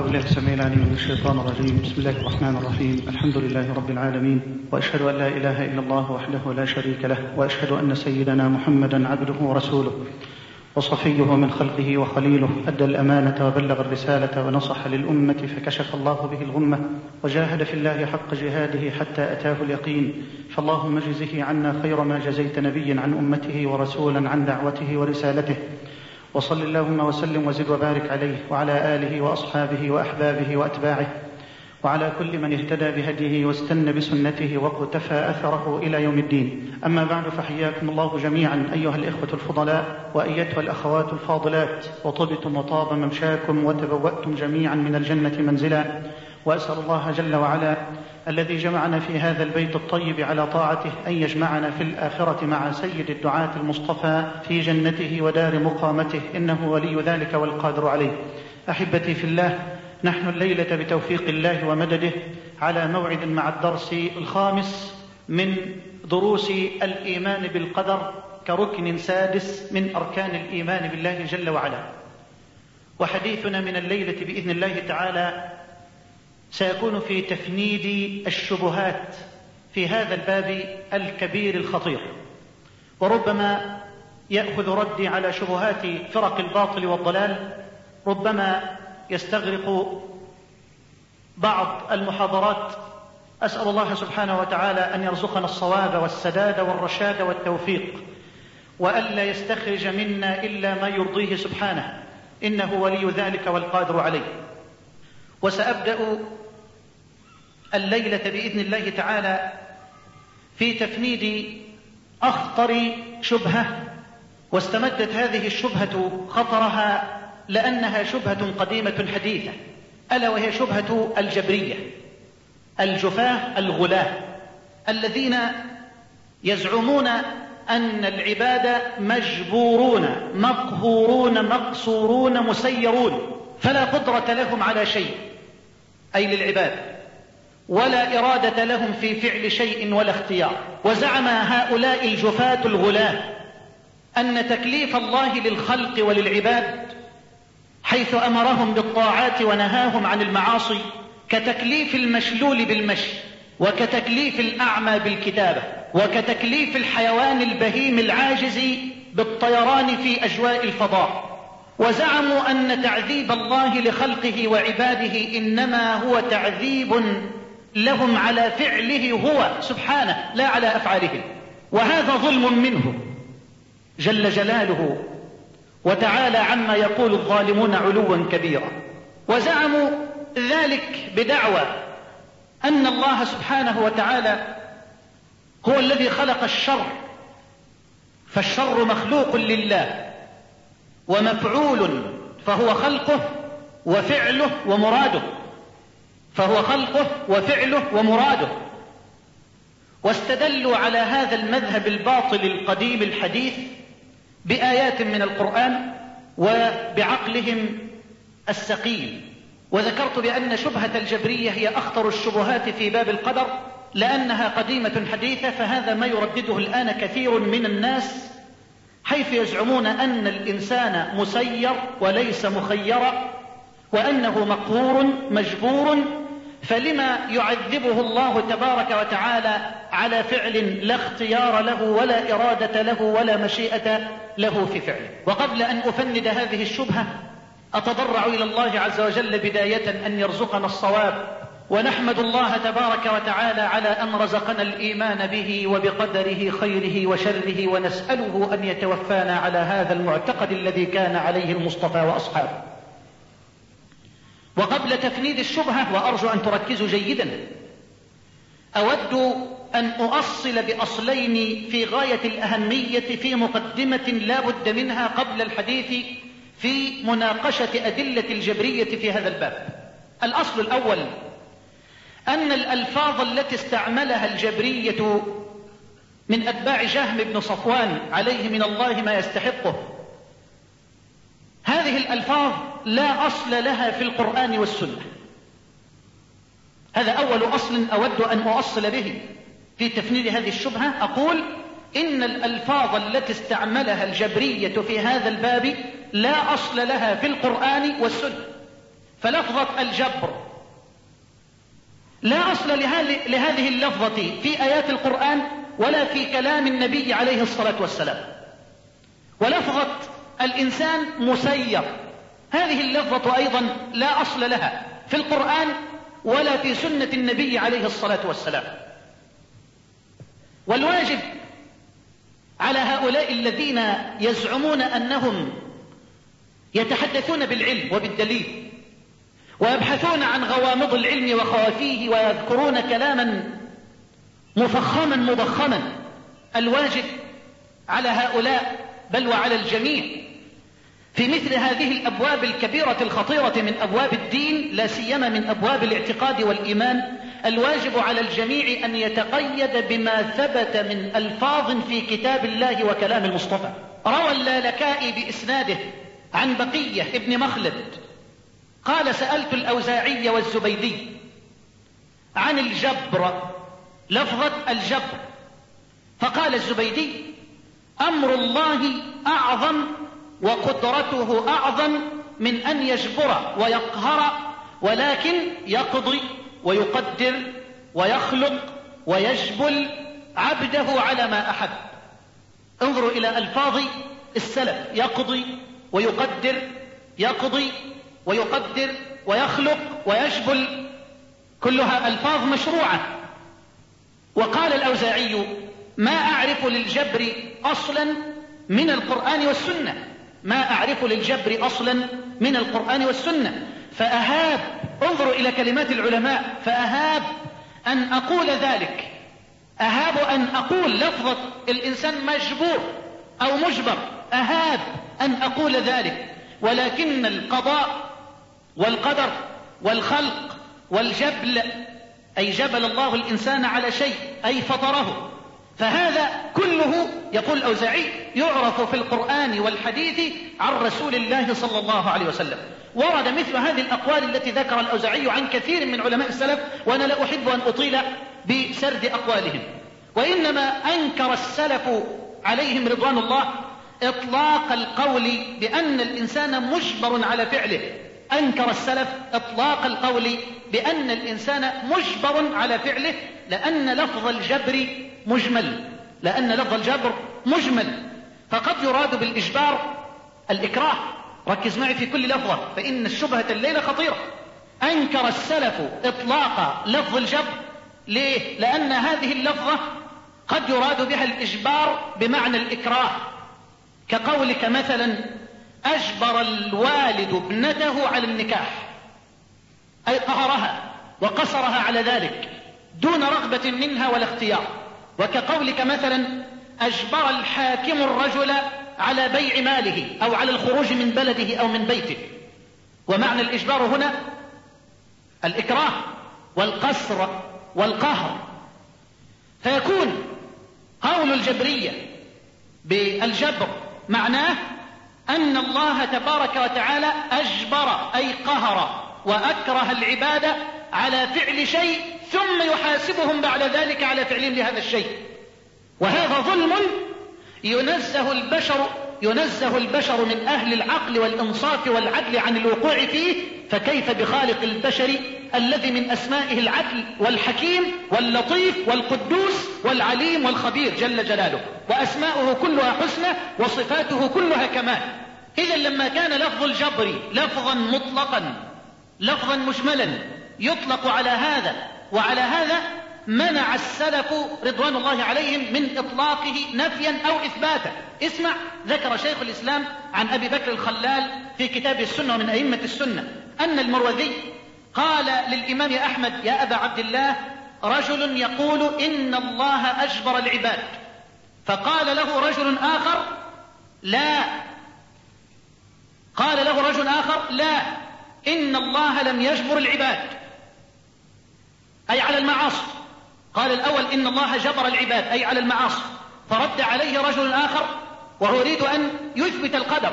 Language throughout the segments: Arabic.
أعوذ بالله السميع العليم من الشيطان الرجيم. بسم الله الرحمن الرحيم. الحمد لله رب العالمين. وأشهد أن لا إله إلا الله وحده لا شريك له. وأشهد أن سيدنا محمدا عبده ورسوله. وصفيه من خلقه وخليله. أدى الأمانة وبلغ الرسالة ونصح للأمة فكشف الله به الغمة. وجاهد في الله حق جهاده حتى أتاه اليقين. فاللهم اجزه عنا خير ما جزيت نبيا عن أمته ورسولا عن دعوته ورسالته. وصل اللهم وسلم وزد وبارك عليه وعلى آله وأصحابه وأحبابه وأتباعه. وعلى كل من اهتدى بهديه واستنى بسنته واقتفى أثره إلى يوم الدين. أما بعد فحياكم الله جميعا أيها الإخوة الفضلاء وأيتها الأخوات الفاضلات وطبتم وطاب ممشاكم وتبوأتم جميعا من الجنة منزلا. وأسأل الله جل وعلا الذي جمعنا في هذا البيت الطيب على طاعته أن يجمعنا في الآخرة مع سيد الدعاة المصطفى في جنته ودار مقامته. إنه ولي ذلك والقادر عليه. أحبتي في الله نحن الليلة بتوفيق الله ومدده على موعد مع الدرس الخامس من دروس الإيمان بالقدر كركن سادس من أركان الإيمان بالله جل وعلا. وحديثنا من الليلة بإذن الله تعالى سيكون في تفنيد الشبهات في هذا الباب الكبير الخطير. وربما يأخذ ردي على شبهات فرق الباطل والضلال ربما يستغرق بعض المحاضرات. أسأل الله سبحانه وتعالى أن يرزقنا الصواب والسداد والرشاد والتوفيق والا يستخرج منا إلا ما يرضيه سبحانه إنه ولي ذلك والقادر عليه. وسأبدأ الليلة بإذن الله تعالى في تفنيد أخطر شبهة واستمدت هذه الشبهة خطرها لأنها شبهة قديمة حديثة ألا وهي شبهة الجبرية الجفاة الغلاة الذين يزعمون أن العباد مجبورون مقهورون مقصورون مسيرون فلا قدرة لهم على شيء. أي للعباد. ولا إرادة لهم في فعل شيء ولا اختيار. وزعم هؤلاء الجفاة الغلاة أن تكليف الله للخلق وللعباد حيث أمرهم بالطاعات ونهاهم عن المعاصي كتكليف المشلول بالمشي وكتكليف الأعمى بالكتابة وكتكليف الحيوان البهيم العاجز بالطيران في أجواء الفضاء. وزعموا أن تعذيب الله لخلقه وعباده إنما هو تعذيب لهم على فعله هو سبحانه لا على افعالهم وهذا ظلم منه جل جلاله وتعالى عما يقول الظالمون علوا كبيرا. وزعموا ذلك بدعوى أن الله سبحانه وتعالى هو الذي خلق الشر فالشر مخلوق لله. ومفعول فهو خلقه وفعله ومراده. فهو خلقه وفعله ومراده. واستدلوا على هذا المذهب الباطل القديم الحديث بآيات من القرآن وبعقلهم السقيم وذكرت بأن شبهة الجبرية هي أخطر الشبهات في باب القدر لأنها قديمة حديثة فهذا ما يردده الآن كثير من الناس حيث يزعمون أن الإنسان مسير وليس مخيرا وأنه مقهور مجبور فلما يعذبه الله تبارك وتعالى على فعل لا اختيار له ولا إرادة له ولا مشيئة له في فعله. وقبل أن أفند هذه الشبهة أتضرع إلى الله عز وجل بداية أن يرزقنا الصواب. ونحمد الله تبارك وتعالى على أن رزقنا الإيمان به وبقدره خيره وشره ونسأله أن يتوفانا على هذا المعتقد الذي كان عليه المصطفى وأصحابه. وقبل تفنيد الشبهة وأرجو أن تركزوا جيدا أود أن أؤصل بأصلين في غاية الأهمية في مقدمة لا بد منها قبل الحديث في مناقشة أدلة الجبرية في هذا الباب. الأصل الأول أن الألفاظ التي استعملها الجبرية من أتباع جهم بن صفوان عليه من الله ما يستحقه. هذه الألفاظ لا أصل لها في القرآن والسنة. هذا أول أصل أود أن أؤصل به في تفنيد هذه الشبهة. أقول إن الألفاظ التي استعملها الجبرية في هذا الباب لا أصل لها في القرآن والسنة. فلفظة الجبر لا أصل لهذه اللفظة في آيات القرآن ولا في كلام النبي عليه الصلاة والسلام. ولفظة الإنسان مسير. هذه اللفظة أيضا لا أصل لها في القرآن ولا في سنة النبي عليه الصلاة والسلام. والواجب على هؤلاء الذين يزعمون أنهم يتحدثون بالعلم وبالدليل ويبحثون عن غوامض العلم وخوافيه ويذكرون كلاما مفخما مضخما. الواجب على هؤلاء بل وعلى الجميع. في مثل هذه الأبواب الكبيرة الخطيرة من أبواب الدين لا سيما من أبواب الاعتقاد والإيمان الواجب على الجميع أن يتقيد بما ثبت من ألفاظ في كتاب الله وكلام المصطفى. روى اللالكائي بإسناده عن بقية ابن مخلد قال سألت الأوزاعي والزبيدي عن الجبر لفظة الجبر. فقال الزبيدي أمر الله أعظم وقدرته أعظم من أن يجبر ويقهر ولكن يقضي ويقدر ويخلق ويجبل عبده على ما أحب. انظروا إلى ألفاظ السلف يقضي ويقدر يقضي ويقدر ويخلق ويجبل كلها ألفاظ مشروعة. وقال الأوزاعي ما أعرف للجبر أصلا من القرآن والسنة. ما أعرف للجبر أصلا من القرآن والسنة. فأهاب انظروا إلى كلمات العلماء. فأهاب أن أقول ذلك. أهاب أن أقول لفظة الإنسان مجبور أو مجبر. أهاب أن أقول ذلك. ولكن القضاء والقدر والخلق والجبل أي جبل الله الإنسان على شيء أي فطره. فهذا كله يقول الأوزاعي يعرف في القرآن والحديث عن رسول الله صلى الله عليه وسلم. ورد مثل هذه الأقوال التي ذكر الأوزاعي عن كثير من علماء السلف وأنا لا أحب أن أطيل بسرد أقوالهم. وإنما أنكر السلف عليهم رضوان الله إطلاق القول بأن الإنسان مجبر على فعله. أنكر السلف إطلاق القول بأن الإنسان مجبر على فعله لأن لفظ الجبر مجمل لأن لفظ الجبر مجمل. فقد يراد بالإجبار الإكراه. ركز معي في كل لفظة فإن الشبهة الليلة خطيرة. أنكر السلف إطلاق لفظ الجبر. ليه؟ لأن هذه اللفظة قد يراد بها الإجبار بمعنى الإكراه. كقولك مثلا أجبر الوالد ابنته على النكاح. أي قهرها وقصرها على ذلك دون رغبة منها ولا اختيار. وكقولك مثلا أجبر الحاكم الرجل على بيع ماله أو على الخروج من بلده أو من بيته. ومعنى الإجبار هنا الإكراه والقصر والقهر. فيكون قول الجبرية بالجبر معناه أن الله تبارك وتعالى أجبر أي قهر وأكره العباد على فعل شيء ثم يحاسبهم بعد ذلك على فعلهم لهذا الشيء. وهذا ظلم ينزه البشر ينزه البشر من أهل العقل والإنصاف والعدل عن الوقوع فيه فكيف بخالق البشر الذي من أسمائه العدل والحكيم واللطيف والقدوس والعليم والخبير جل جلاله. وأسماؤه كلها حسنى وصفاته كلها كمال. إذا لما كان لفظ الجبر لفظا مطلقا لفظا مجملا يطلق على هذا وعلى هذا منع السلف رضوان الله عليهم من إطلاقه نفيا أو إثباتا. اسمع ذكر شيخ الإسلام عن أبي بكر الخلال في كتاب السنة ومن أئمة السنة أن المروذي قال للإمام أحمد يا أبا عبد الله رجل يقول إن الله أجبر العباد. فقال له رجل آخر لا. قال له رجل آخر لا. إن الله لم يجبر العباد. أي على المعاصي. قال الأول إن الله جبر العباد أي على المعاصي. فرد عليه رجل آخر وهو يريد أن يثبت القدر.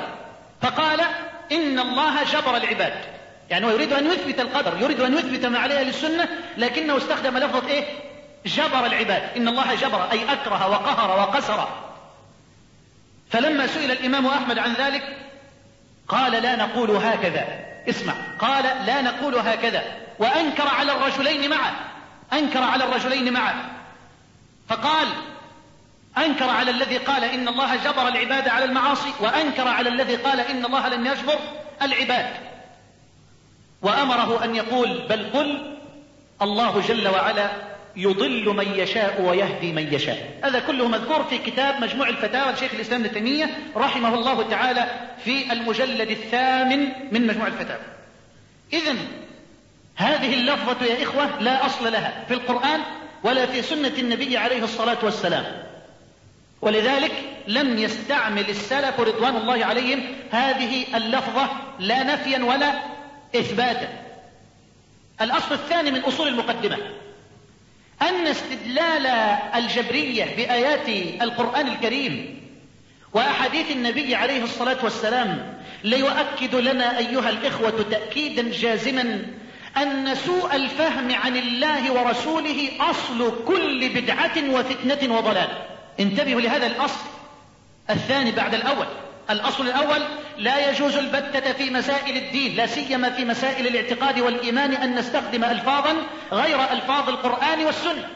فقال إن الله جبر العباد. يعني هو يريد أن يثبت القدر يريد أن يثبت ما عليه للسنة لكنه استخدم لفظة إيه؟ جبر العباد. إن الله جبر أي أكره وقهر وقسر. فلما سئل الإمام أحمد عن ذلك قال لا نقول هكذا. اسمع قال لا نقول هكذا. وأنكر على الرجلين معه. أنكر على الرجلين معه. فقال أنكر على الذي قال إن الله جبر العباد على المعاصي وأنكر على الذي قال إن الله لم يجبر العباد. وأمره أن يقول بل قل الله جل وعلا يضل من يشاء ويهدي من يشاء. هذا كله مذكور في كتاب مجموع الفتاوى لشيخ الإسلام ابن تيمية رحمه الله تعالى في المجلد الثامن من مجموع الفتاوى. إذا هذه اللفظة يا إخوة لا أصل لها في القرآن ولا في سنة النبي عليه الصلاة والسلام. ولذلك لم يستعمل السلف رضوان الله عليهم هذه اللفظة لا نفيا ولا إثباتا. الأصل الثاني من أصول المقدمة. أن استدلال الجبرية بآيات القرآن الكريم وأحاديث النبي عليه الصلاة والسلام ليؤكد لنا أيها الإخوة تأكيدا جازما أن سوء الفهم عن الله ورسوله أصل كل بدعة وفتنة وضلال. انتبهوا لهذا الأصل الثاني بعد الأول. الأصل الأول لا يجوز البتة في مسائل الدين لا سيما في مسائل الاعتقاد والإيمان أن نستخدم ألفاظا غير ألفاظ القرآن والسنة.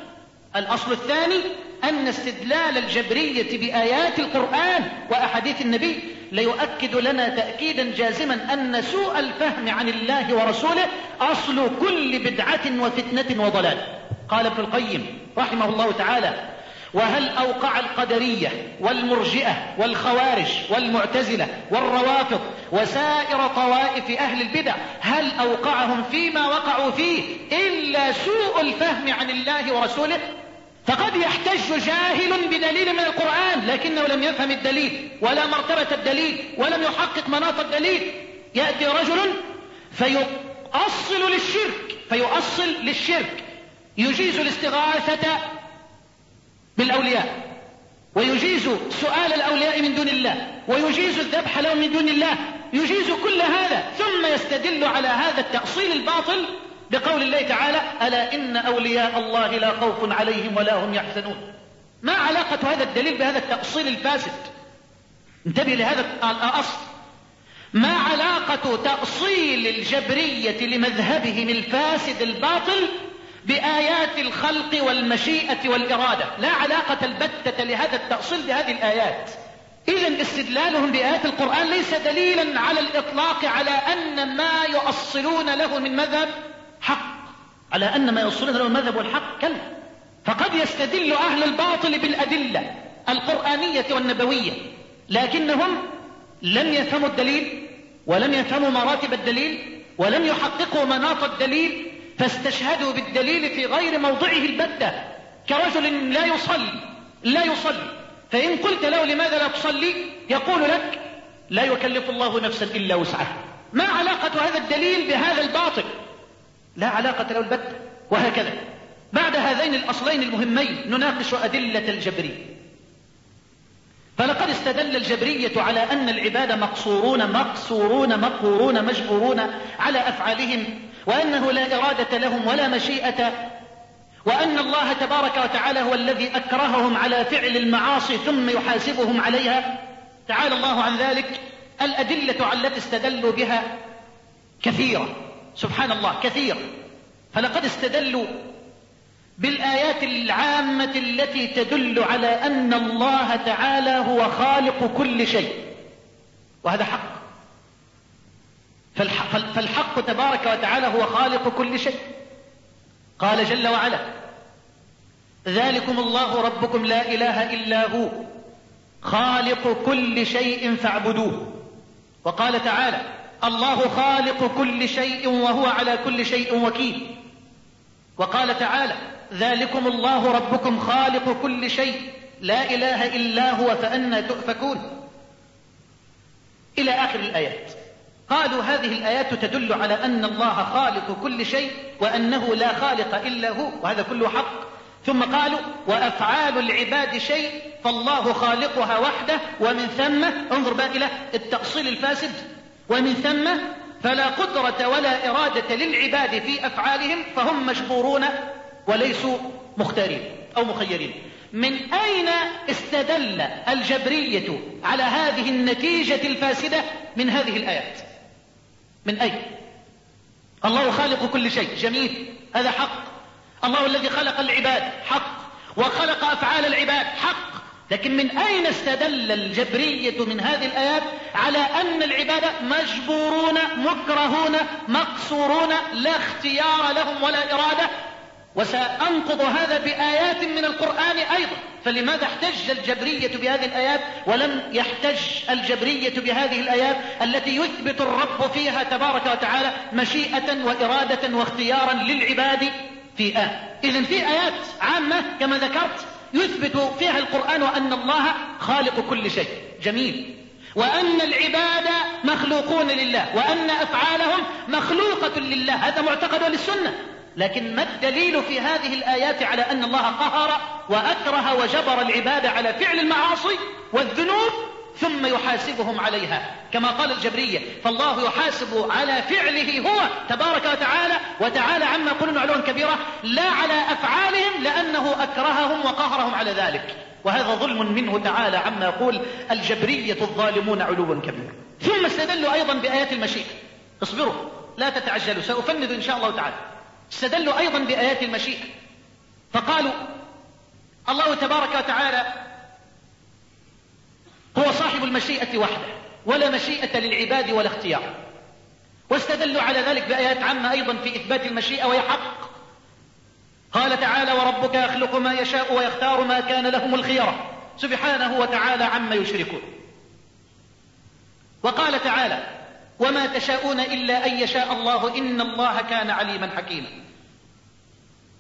الأصل الثاني أن استدلال الجبرية بآيات القرآن وأحاديث النبي ليؤكد لنا تأكيدا جازما أن سوء الفهم عن الله ورسوله أصل كل بدعة وفتنة وضلال. قال ابن القيم رحمه الله تعالى وهل أوقع القدرية والمرجئة والخوارج والمعتزلة والروافض وسائر طوائف أهل البدع هل أوقعهم فيما وقعوا فيه إلا سوء الفهم عن الله ورسوله؟ فقد يحتج جاهل بدليل من القرآن لكنه لم يفهم الدليل ولا مرتبة الدليل ولم يحقق مناط الدليل. يأتي رجل فيؤصل للشرك فيؤصل للشرك. يجيز الاستغاثة بالأولياء. ويجيز سؤال الأولياء من دون الله ويجيز الذبح لهم من دون الله يجيز كل هذا ثم يستدل على هذا التأصيل الباطل بقول الله تعالى ألا إن أولياء الله لا خوف عليهم ولا هم يحزنون. ما علاقة هذا الدليل بهذا التأصيل الفاسد؟ انتبه لهذا الأصل. ما علاقة تأصيل الجبرية لمذهبهم الفاسد الباطل بآيات الخلق والمشيئة والإرادة. لا علاقة البتة لهذا التأصيل بهذه الآيات. إذا استدلالهم بآيات القرآن ليس دليلا على الإطلاق على أن ما يؤصلون له من مذهب حق. على أن ما يؤصلون له من مذهب والحق كلا. فقد يستدل أهل الباطل بالأدلة القرآنية والنبوية. لكنهم لم يفهموا الدليل ولم يفهموا مراتب الدليل ولم يحققوا مناط الدليل فاستشهدوا بالدليل في غير موضعه البتة. كرجل لا يصلي لا يصلي. فإن قلت له لماذا لا تصلي؟ يقول لك لا يكلف الله نفسا إلا وسعها. ما علاقة هذا الدليل بهذا الباطل؟ لا علاقة له البتة وهكذا. بعد هذين الأصلين المهمين نناقش أدلة الجبرية فلقد استدل الجبرية على أن العباد مقصورون مقصورون مقهورون مجبورون على أفعالهم وأنه لا إرادة لهم ولا مشيئة وأن الله تبارك وتعالى هو الذي أكرههم على فعل المعاصي ثم يحاسبهم عليها. تعالى الله عن ذلك. الأدلة التي استدلوا بها كثيرة. سبحان الله كثيرة فلقد استدلوا بالآيات العامة التي تدل على أن الله تعالى هو خالق كل شيء وهذا حق. فالحق تبارك وتعالى هو خالق كل شيء. قال جل وعلا ذلكم الله ربكم لا إله إلا هو خالق كل شيء فاعبدوه. وقال تعالى الله خالق كل شيء وهو على كل شيء وكيل. وقال تعالى ذلكم الله ربكم خالق كل شيء لا إله إلا هو فأنا تؤفكون. إلى آخر الآيات. قالوا هذه الآيات تدل على أن الله خالق كل شيء وأنه لا خالق إلا هو وهذا كله حق. ثم قالوا وأفعال العباد شيء فالله خالقها وحده ومن ثم انظر بقى إلى التأصيل الفاسد ومن ثم فلا قدرة ولا إرادة للعباد في أفعالهم فهم مجبورون وليسوا مختارين أو مخيرين. من أين استدل الجبرية على هذه النتيجة الفاسدة من هذه الآيات؟ من أين؟ الله خالق كل شيء جميل هذا حق. الله الذي خلق العباد حق. وخلق أفعال العباد حق. لكن من أين استدل الجبرية من هذه الآيات على أن العباد مجبورون مكرهون مقصورون لا اختيار لهم ولا إرادة؟ وسأنقض هذا بآيات من القرآن أيضا. فلماذا احتج الجبرية بهذه الآيات ولم يحتج الجبرية بهذه الآيات التي يثبت الرب فيها تبارك وتعالى مشيئة وإرادة واختيارا للعباد في آه. إذن في آيات عامة كما ذكرت يثبت فيها القرآن أن الله خالق كل شيء. جميل. وأن العباد مخلوقون لله وأن أفعالهم مخلوقة لله. هذا معتقد للسنة لكن ما الدليل في هذه الآيات على أن الله قهر وأكره وجبر العباد على فعل المعاصي والذنوب ثم يحاسبهم عليها؟ كما قال الجبرية فالله يحاسب على فعله هو تبارك وتعالى وتعالى عما يقولون علوا كبيرة لا على أفعالهم لأنه أكرههم وقهرهم على ذلك. وهذا ظلم منه تعالى عما يقول الجبرية الظالمون علوا كبيرا ثم استدلوا أيضا بآيات المشيئة اصبروا لا تتعجلوا سأفند إن شاء الله تعالى. استدلوا أيضا بآيات المشيئة. فقالوا الله تبارك وتعالى هو صاحب المشيئة وحده ولا مشيئة للعباد ولا اختيار. واستدلوا على ذلك بآيات عامة أيضا في إثبات المشيئة وهي حق. قال تعالى وربك يخلق ما يشاء ويختار ما كان لهم الخيرة سبحانه وتعالى عما يشركون. وقال تعالى وما تشاءون إلا أن يشاء الله إن الله كان عليما حكيما.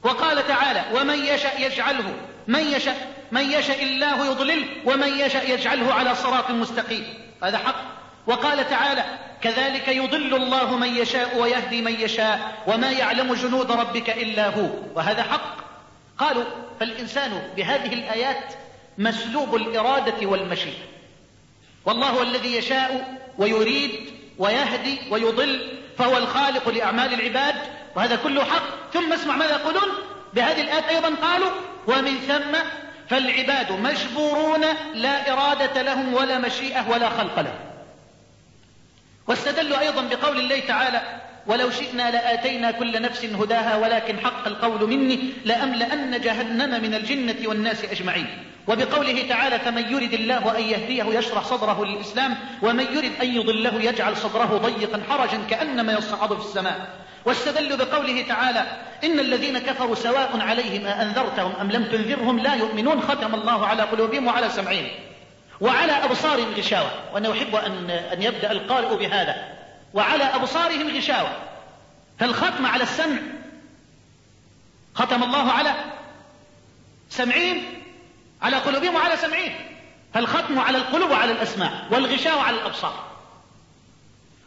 وقال تعالى ومن يشاء يجعله من يشاء من يشاء الله يضلله ومن يشاء يجعله على صراط مستقيم. هذا حق. وقال تعالى كذلك يضل الله من يشاء ويهدي من يشاء وما يعلم جنود ربك إلا هو. وهذا حق. قالوا فالإنسان بهذه الآيات مسلوب الإرادة والمشيئة. والله الذي يشاء ويريد ويهدي ويضل فهو الخالق لأعمال العباد وهذا كله حق. ثم اسمع ماذا يقولون؟ بهذه الآيات أيضا قالوا ومن ثم فالعباد مجبورون لا إرادة لهم ولا مشيئة ولا خلق لهم. واستدلوا أيضا بقول الله تعالى ولو شئنا لآتينا كل نفس هداها ولكن حق القول مني لأملأن جهنم من الجنة والناس أجمعين. وبقوله تعالى فمن يرد الله أن يهديه يشرح صدره للإسلام ومن يرد أن يضله يجعل صدره ضيقا حرجا كأنما يصعد في السماء. واستدلوا بقوله تعالى إن الذين كفروا سواء عليهم أأنذرتهم أم لم تنذرهم لا يؤمنون. ختم الله على قلوبهم وعلى سمعهم. وعلى أبصارهم غشاوة. وأنا أحب أن, أن يبدأ القارئ بهذا. وعلى أبصارهم غشاوة. فالختم على السمع ختم الله على سمعهم على قلوبهم وعلى سمعهم. فالختم على القلوب وعلى الأسماع والغشاوة على الأبصار.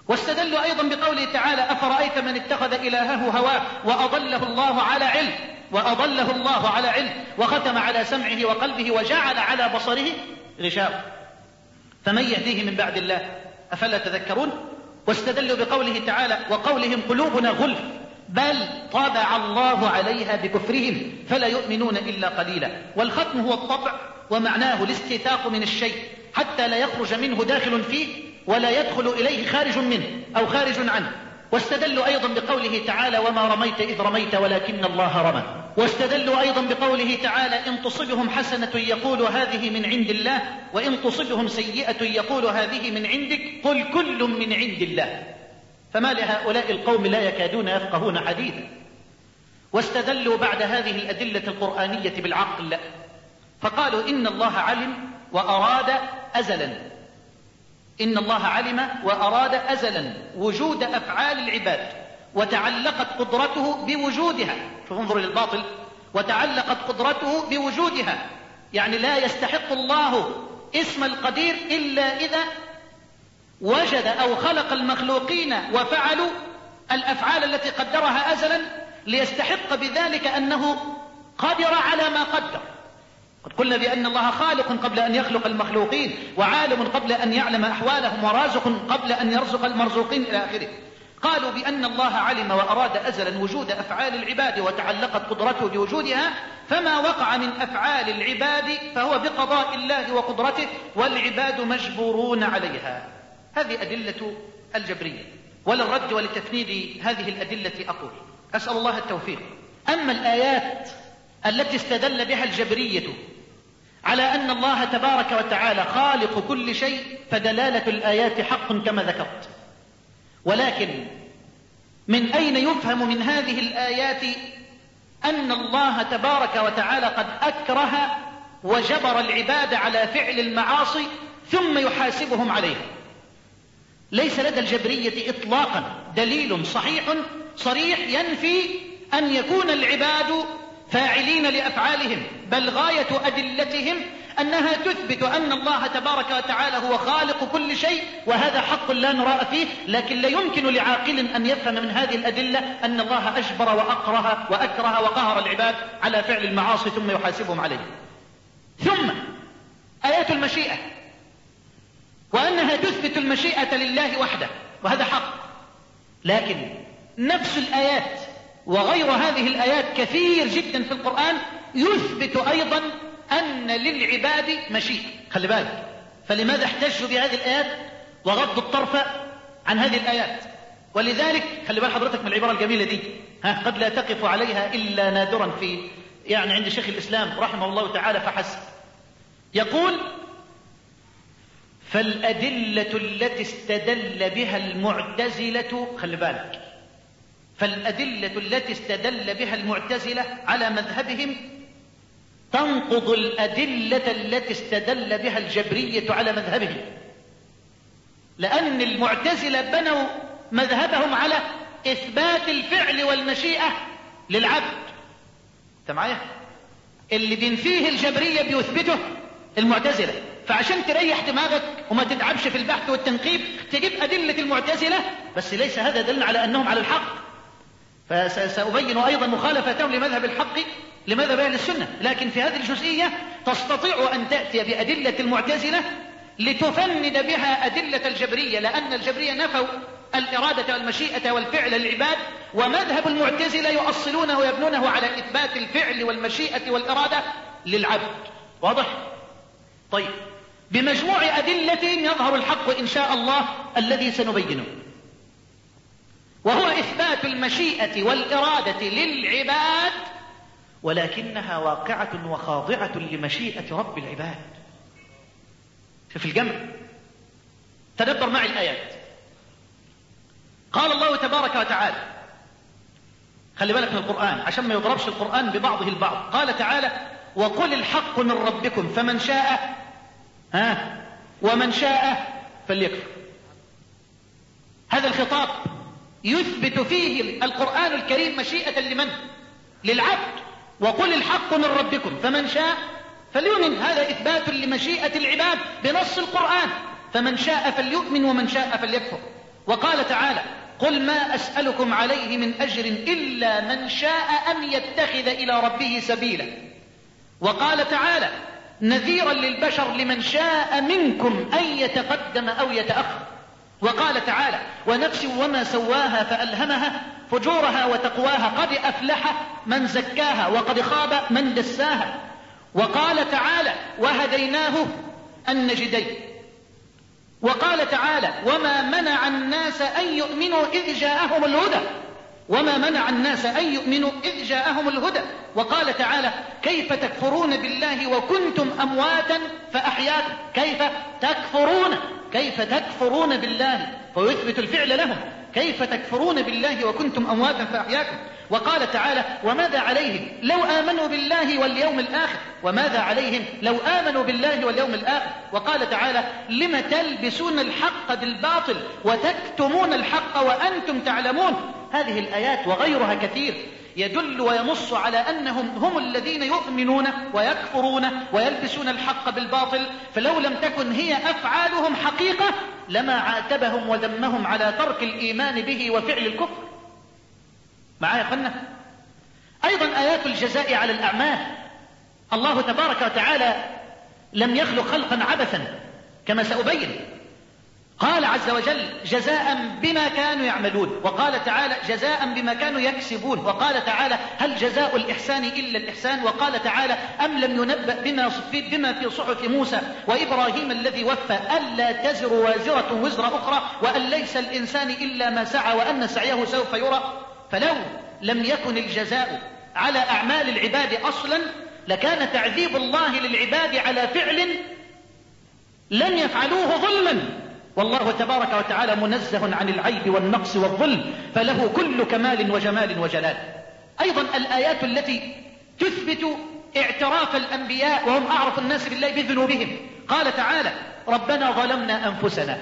واستدلوا أيضا بقوله تعالى أفرأيت من اتخذ إلهه هواه وأضله الله على علم وأضله الله على علم وختم على سمعه وقلبه وجعل على بصره غشاوة. فمن يهديه من بعد الله؟ أفلا تذكرون؟ واستدلوا بقوله تعالى وقولهم قلوبنا غلف. بل طبع الله عليها بكفرهم فلا يؤمنون إلا قليلا. والختم هو الطبع ومعناه الاستيثاق من الشيء حتى لا يخرج منه داخل فيه ولا يدخل إليه خارج منه أو خارج عنه. واستدلوا أيضا بقوله تعالى وما رميت إذ رميت ولكن الله رمى. واستدلوا أيضا بقوله تعالى إن تصبهم حسنة يقول هذه من عند الله وإن تصبهم سيئة يقول هذه من عندك قل كل من عند الله. فما لهؤلاء القوم لا يكادون يفقهون حديثا. واستدلوا بعد هذه الأدلة القرآنية بالعقل فقالوا إن الله علم وأراد أزلا. إن الله علم وأراد أزلا. وجود أفعال العباد. وتعلقت قدرته بوجودها. شوف انظروا للباطل. وتعلقت قدرته بوجودها. يعني لا يستحق الله اسم القدير إلا إذا وجد أو خلق المخلوقين وفعلوا الأفعال التي قدرها أزلا ليستحق بذلك أنه قدر على ما قدر. قد قلنا بأن الله خالق قبل أن يخلق المخلوقين وعالم قبل أن يعلم أحوالهم ورازق قبل أن يرزق المرزوقين إلى آخره. قالوا بأن الله علم وأراد أزلا وجود أفعال العباد وتعلقت قدرته بوجودها فما وقع من أفعال العباد فهو بقضاء الله وقدرته والعباد مجبورون عليها. هذه أدلة الجبرية. وللرد ولتفنيد هذه الأدلة أقول أسأل الله التوفيق. أما الآيات التي استدل بها الجبرية على أن الله تبارك وتعالى خالق كل شيء فدلالة الآيات حق كما ذكرت. ولكن من أين يفهم من هذه الآيات أن الله تبارك وتعالى قد أكره وجبر العباد على فعل المعاصي ثم يحاسبهم عليها ليس لدى الجبرية إطلاقا دليل صحيح صريح ينفي أن يكون العباد فاعلين لأفعالهم بل غاية أدلتهم أنها تثبت أن الله تبارك وتعالى هو خالق كل شيء وهذا حق لا نراء فيه لكن لا يمكن لعاقل أن يفهم من هذه الأدلة أن الله أجبر وأقره وأكره وقهر العباد على فعل المعاصي ثم يحاسبهم عليه. ثم آيات المشيئة. وأنها تثبت المشيئة لله وحده وهذا حق. لكن نفس الآيات وغير هذه الآيات كثير جدا في القرآن يثبت أيضا أن للعباد مشيئة. خلي بالك. فلماذا احتجوا بهذه الآيات وغضوا الطرف عن هذه الآيات؟ ولذلك خلي بال حضرتك من العبارة الجميلة دي. ها قد لا تقف عليها إلا نادرا في يعني عند شيخ الإسلام رحمه الله تعالى فحسب. يقول فالأدلة التي استدل بها المعتزلة خلي بالك. فالأدلة التي استدل بها المعتزلة على مذهبهم تنقض الأدلة التي استدل بها الجبرية على مذهبهم. لأن المعتزلة بنوا مذهبهم على إثبات الفعل والمشيئة للعبد. أنت معايا؟ اللي بينفيه الجبرية بيثبته المعتزلة. فعشان تريح دماغك وما تتعبش في البحث والتنقيب تجيب أدلة المعتزلة. بس ليس هذا دل على أنهم على الحق. فسأبين أيضا مخالفتهم لمذهب الحق. لمذهب أهل السنة لكن في هذه الجزئية تستطيع أن تأتي بأدلة المعتزلة لتفند بها أدلة الجبرية لأن الجبرية نفوا الإرادة والمشيئة والفعل للعباد ومذهب المعتزلة يؤصلونه ويبنونه على إثبات الفعل والمشيئة والإرادة للعبد. واضح؟ طيب. بمجموع أدلة يظهر الحق إن شاء الله الذي سنبينه. وهو إثبات المشيئة والإرادة للعباد ولكنها واقعة وخاضعة لمشيئة رب العباد. في الجمع تدبر معي الآيات. قال الله تبارك وتعالى خلي بالك من القرآن عشان ما يضربش القرآن ببعضه البعض. قال تعالى وقل الحق من ربكم فمن شاء ها ومن شاء فليكفر. هذا الخطاب يثبت فيه القرآن الكريم مشيئة لمن؟ للعبد. وقل الحق من ربكم فمن شاء فليؤمن. هذا إثبات لمشيئة العباد بنص القرآن. فمن شاء فليؤمن ومن شاء فليكفر. وقال تعالى قل ما أسألكم عليه من أجر إلا من شاء أن يتخذ إلى ربه سبيلا. وقال تعالى نذيرا للبشر لمن شاء منكم أن يتقدم أو يتأخر. وقال تعالى ونفس وما سواها فألهمها. فجورها وتقواها. قد أفلح من زكاها وقد خاب من دساها. وقال تعالى وهديناه النجدين وقال تعالى وما منع الناس أن يؤمنوا إذ جاءهم الهدى. وما منع الناس أن يؤمنوا إذ جاءهم الهدى. وقال تعالى كيف تكفرون بالله وكنتم أمواتا فأحياكم. كيف تكفرون؟ كيف تكفرون بالله؟ فيثبت الفعل لهم. كيف تكفرون بالله وكنتم أمواتا فأحياكم؟ وقال تعالى وماذا عليهم؟ لو آمنوا بالله واليوم الآخر. وماذا عليهم؟ لو آمنوا بالله واليوم الآخر. وقال تعالى لم تلبسون الحق بالباطل وتكتمون الحق وأنتم تعلمون. هذه الآيات وغيرها كثير. يدل وينص على أنهم هم الذين يؤمنون ويكفرون ويلبسون الحق بالباطل فلو لم تكن هي أفعالهم حقيقة لما عاتبهم وذمهم على ترك الإيمان به وفعل الكفر. معايا قلنا أيضا آيات الجزاء على الأعمال. الله تبارك وتعالى لم يخلق خلقا عبثا كما سأبين. قال عز وجل جزاء بما كانوا يعملون وقال تعالى جزاء بما كانوا يكسبون وقال تعالى هل جزاء الإحسان إلا الإحسان وقال تعالى أم لم ينبأ بما بما في صحف موسى وإبراهيم الذي وفى ألا تزر وازرة وزر أخرى وأن ليس الإنسان إلا ما سعى وأن سعيه سوف يرى؟ فلو لم يكن الجزاء على أعمال العباد أصلا لكان تعذيب الله للعباد على فعل لم يفعلوه ظلما. والله تبارك وتعالى منزه عن العيب والنقص والظلم فله كل كمال وجمال وجلال. أيضا الآيات التي تثبت اعتراف الأنبياء وهم أعرف الناس بالله بذنوبهم. قال تعالى ربنا ظلمنا أنفسنا.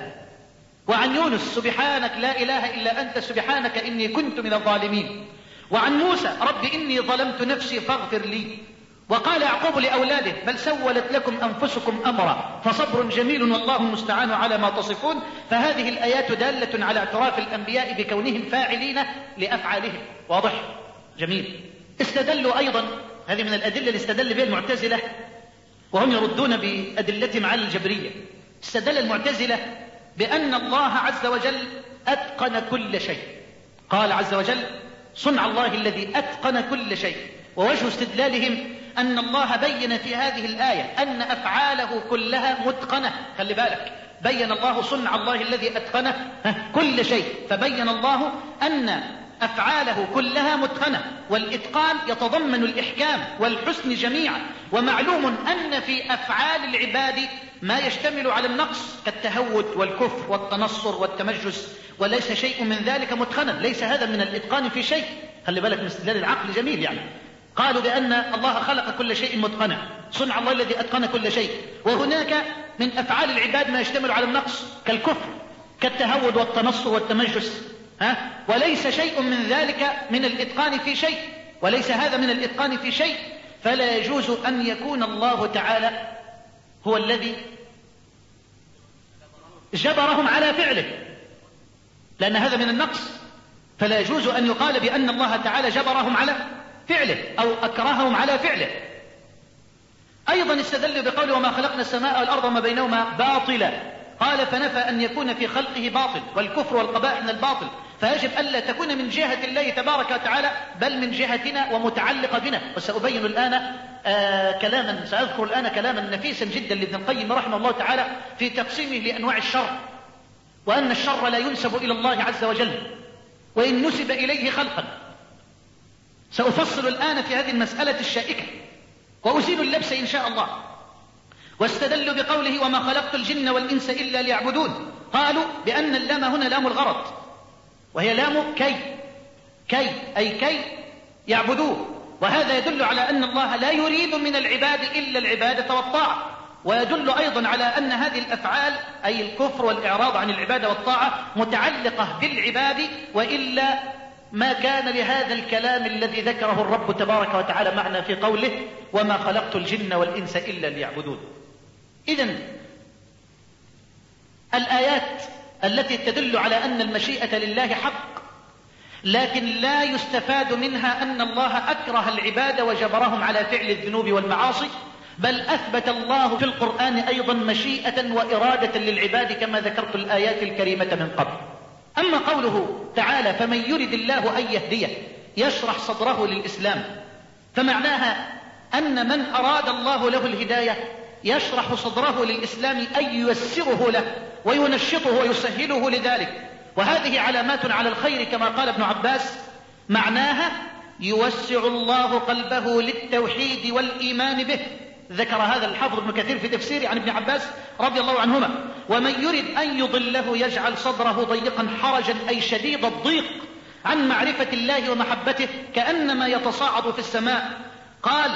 وعن يونس سبحانك لا إله إلا أنت سبحانك إني كنت من الظالمين. وعن موسى رب إني ظلمت نفسي فاغفر لي. وقال يعقوب لأولاده بل سولت لكم أنفسكم أمرا فصبر جميل والله المستعان على ما تصفون. فهذه الآيات دالة على اعتراف الأنبياء بكونهم فاعلين لأفعالهم. واضح؟ جميل. استدلوا أيضا هذه من الأدلة اللي استدل بها المعتزلة وهم يردون بأدلتهم على الجبرية. استدل المعتزلة بأن الله عز وجل أتقن كل شيء. قال عز وجل صنع الله الذي أتقن كل شيء. ووجه استدلالهم أن الله بين في هذه الآية أن أفعاله كلها متقنة. خلي بالك. بين الله صنع الله الذي أتقنه. كل شيء. فبين الله أن أفعاله كلها متقنة. والإتقان يتضمن الإحكام والحسن جميعا. ومعلوم أن في أفعال العباد ما يشتمل على النقص كالتهود والكفر والتنصر والتمجس. وليس شيء من ذلك متقنا. ليس هذا من الإتقان في شيء. خلي بالك من استدلال العقل جميل يعني. قالوا بأن الله خلق كل شيء متقنا. صنع الله الذي أتقن كل شيء. وهناك من أفعال العباد ما يشتمل على النقص كالكفر كالتهود والتنصر والتمجس. ها؟ وليس شيء من ذلك من الإتقان في شيء. وليس هذا من الإتقان في شيء. فلا يجوز أن يكون الله تعالى هو الذي جبرهم على فعله. لأن هذا من النقص. فلا يجوز أن يقال بأن الله تعالى جبرهم على فعله أو أكرههم على فعله. أيضا استدل بقوله وما خلقنا السماء والأرض وما بينهما باطلا. قال فنفى أن يكون في خلقه باطل والكفر والقبائح من الباطل. فيجب ألا تكون من جهة الله تبارك وتعالى بل من جهتنا ومتعلقة بنا. وسأبين الآن آه كلاما سأذكر الآن كلاما نفيسا جدا لابن القيم رحمه الله تعالى في تقسيمه لأنواع الشر. وأن الشر لا ينسب إلى الله عز وجل. وإن نسب إليه خلقا. سأفصل الآن في هذه المسألة الشائكة وأزيل اللبس إن شاء الله. واستدلوا بقوله وما خلقت الجن والإنس إلا ليعبدون قالوا بأن اللام هنا لام الغرض وهي لام كي كي أي كي يعبدوه. وهذا يدل على أن الله لا يريد من العباد إلا العبادة والطاعة. ويدل أيضا على أن هذه الأفعال أي الكفر والإعراض عن العبادة والطاعة متعلقة بالعباد وإلا ما كان لهذا الكلام الذي ذكره الرب تبارك وتعالى معنا في قوله وما خلقت الجن والإنس إلا ليعبدون. إذا الآيات التي تدل على أن المشيئة لله حق لكن لا يستفاد منها أن الله أكره العباد وجبرهم على فعل الذنوب والمعاصي بل أثبت الله في القرآن أيضا مشيئة وإرادة للعباد كما ذكرت الآيات الكريمة من قبل. أما قوله تعالى فمن يرد الله أن يهديه يشرح صدره للإسلام. فمعناها أن من أراد الله له الهداية يشرح صدره للإسلام أي ييسره له وينشطه ويسهله لذلك. وهذه علامات على الخير كما قال ابن عباس معناها يوسع الله قلبه للتوحيد والإيمان به. ذكر هذا الحافظ ابن كثير في تفسيره عن ابن عباس رضي الله عنهما. ومن يرد أن يضله يجعل صدره ضيقا حرجا أي شديد الضيق عن معرفة الله ومحبته كأنما يتصاعد في السماء. قال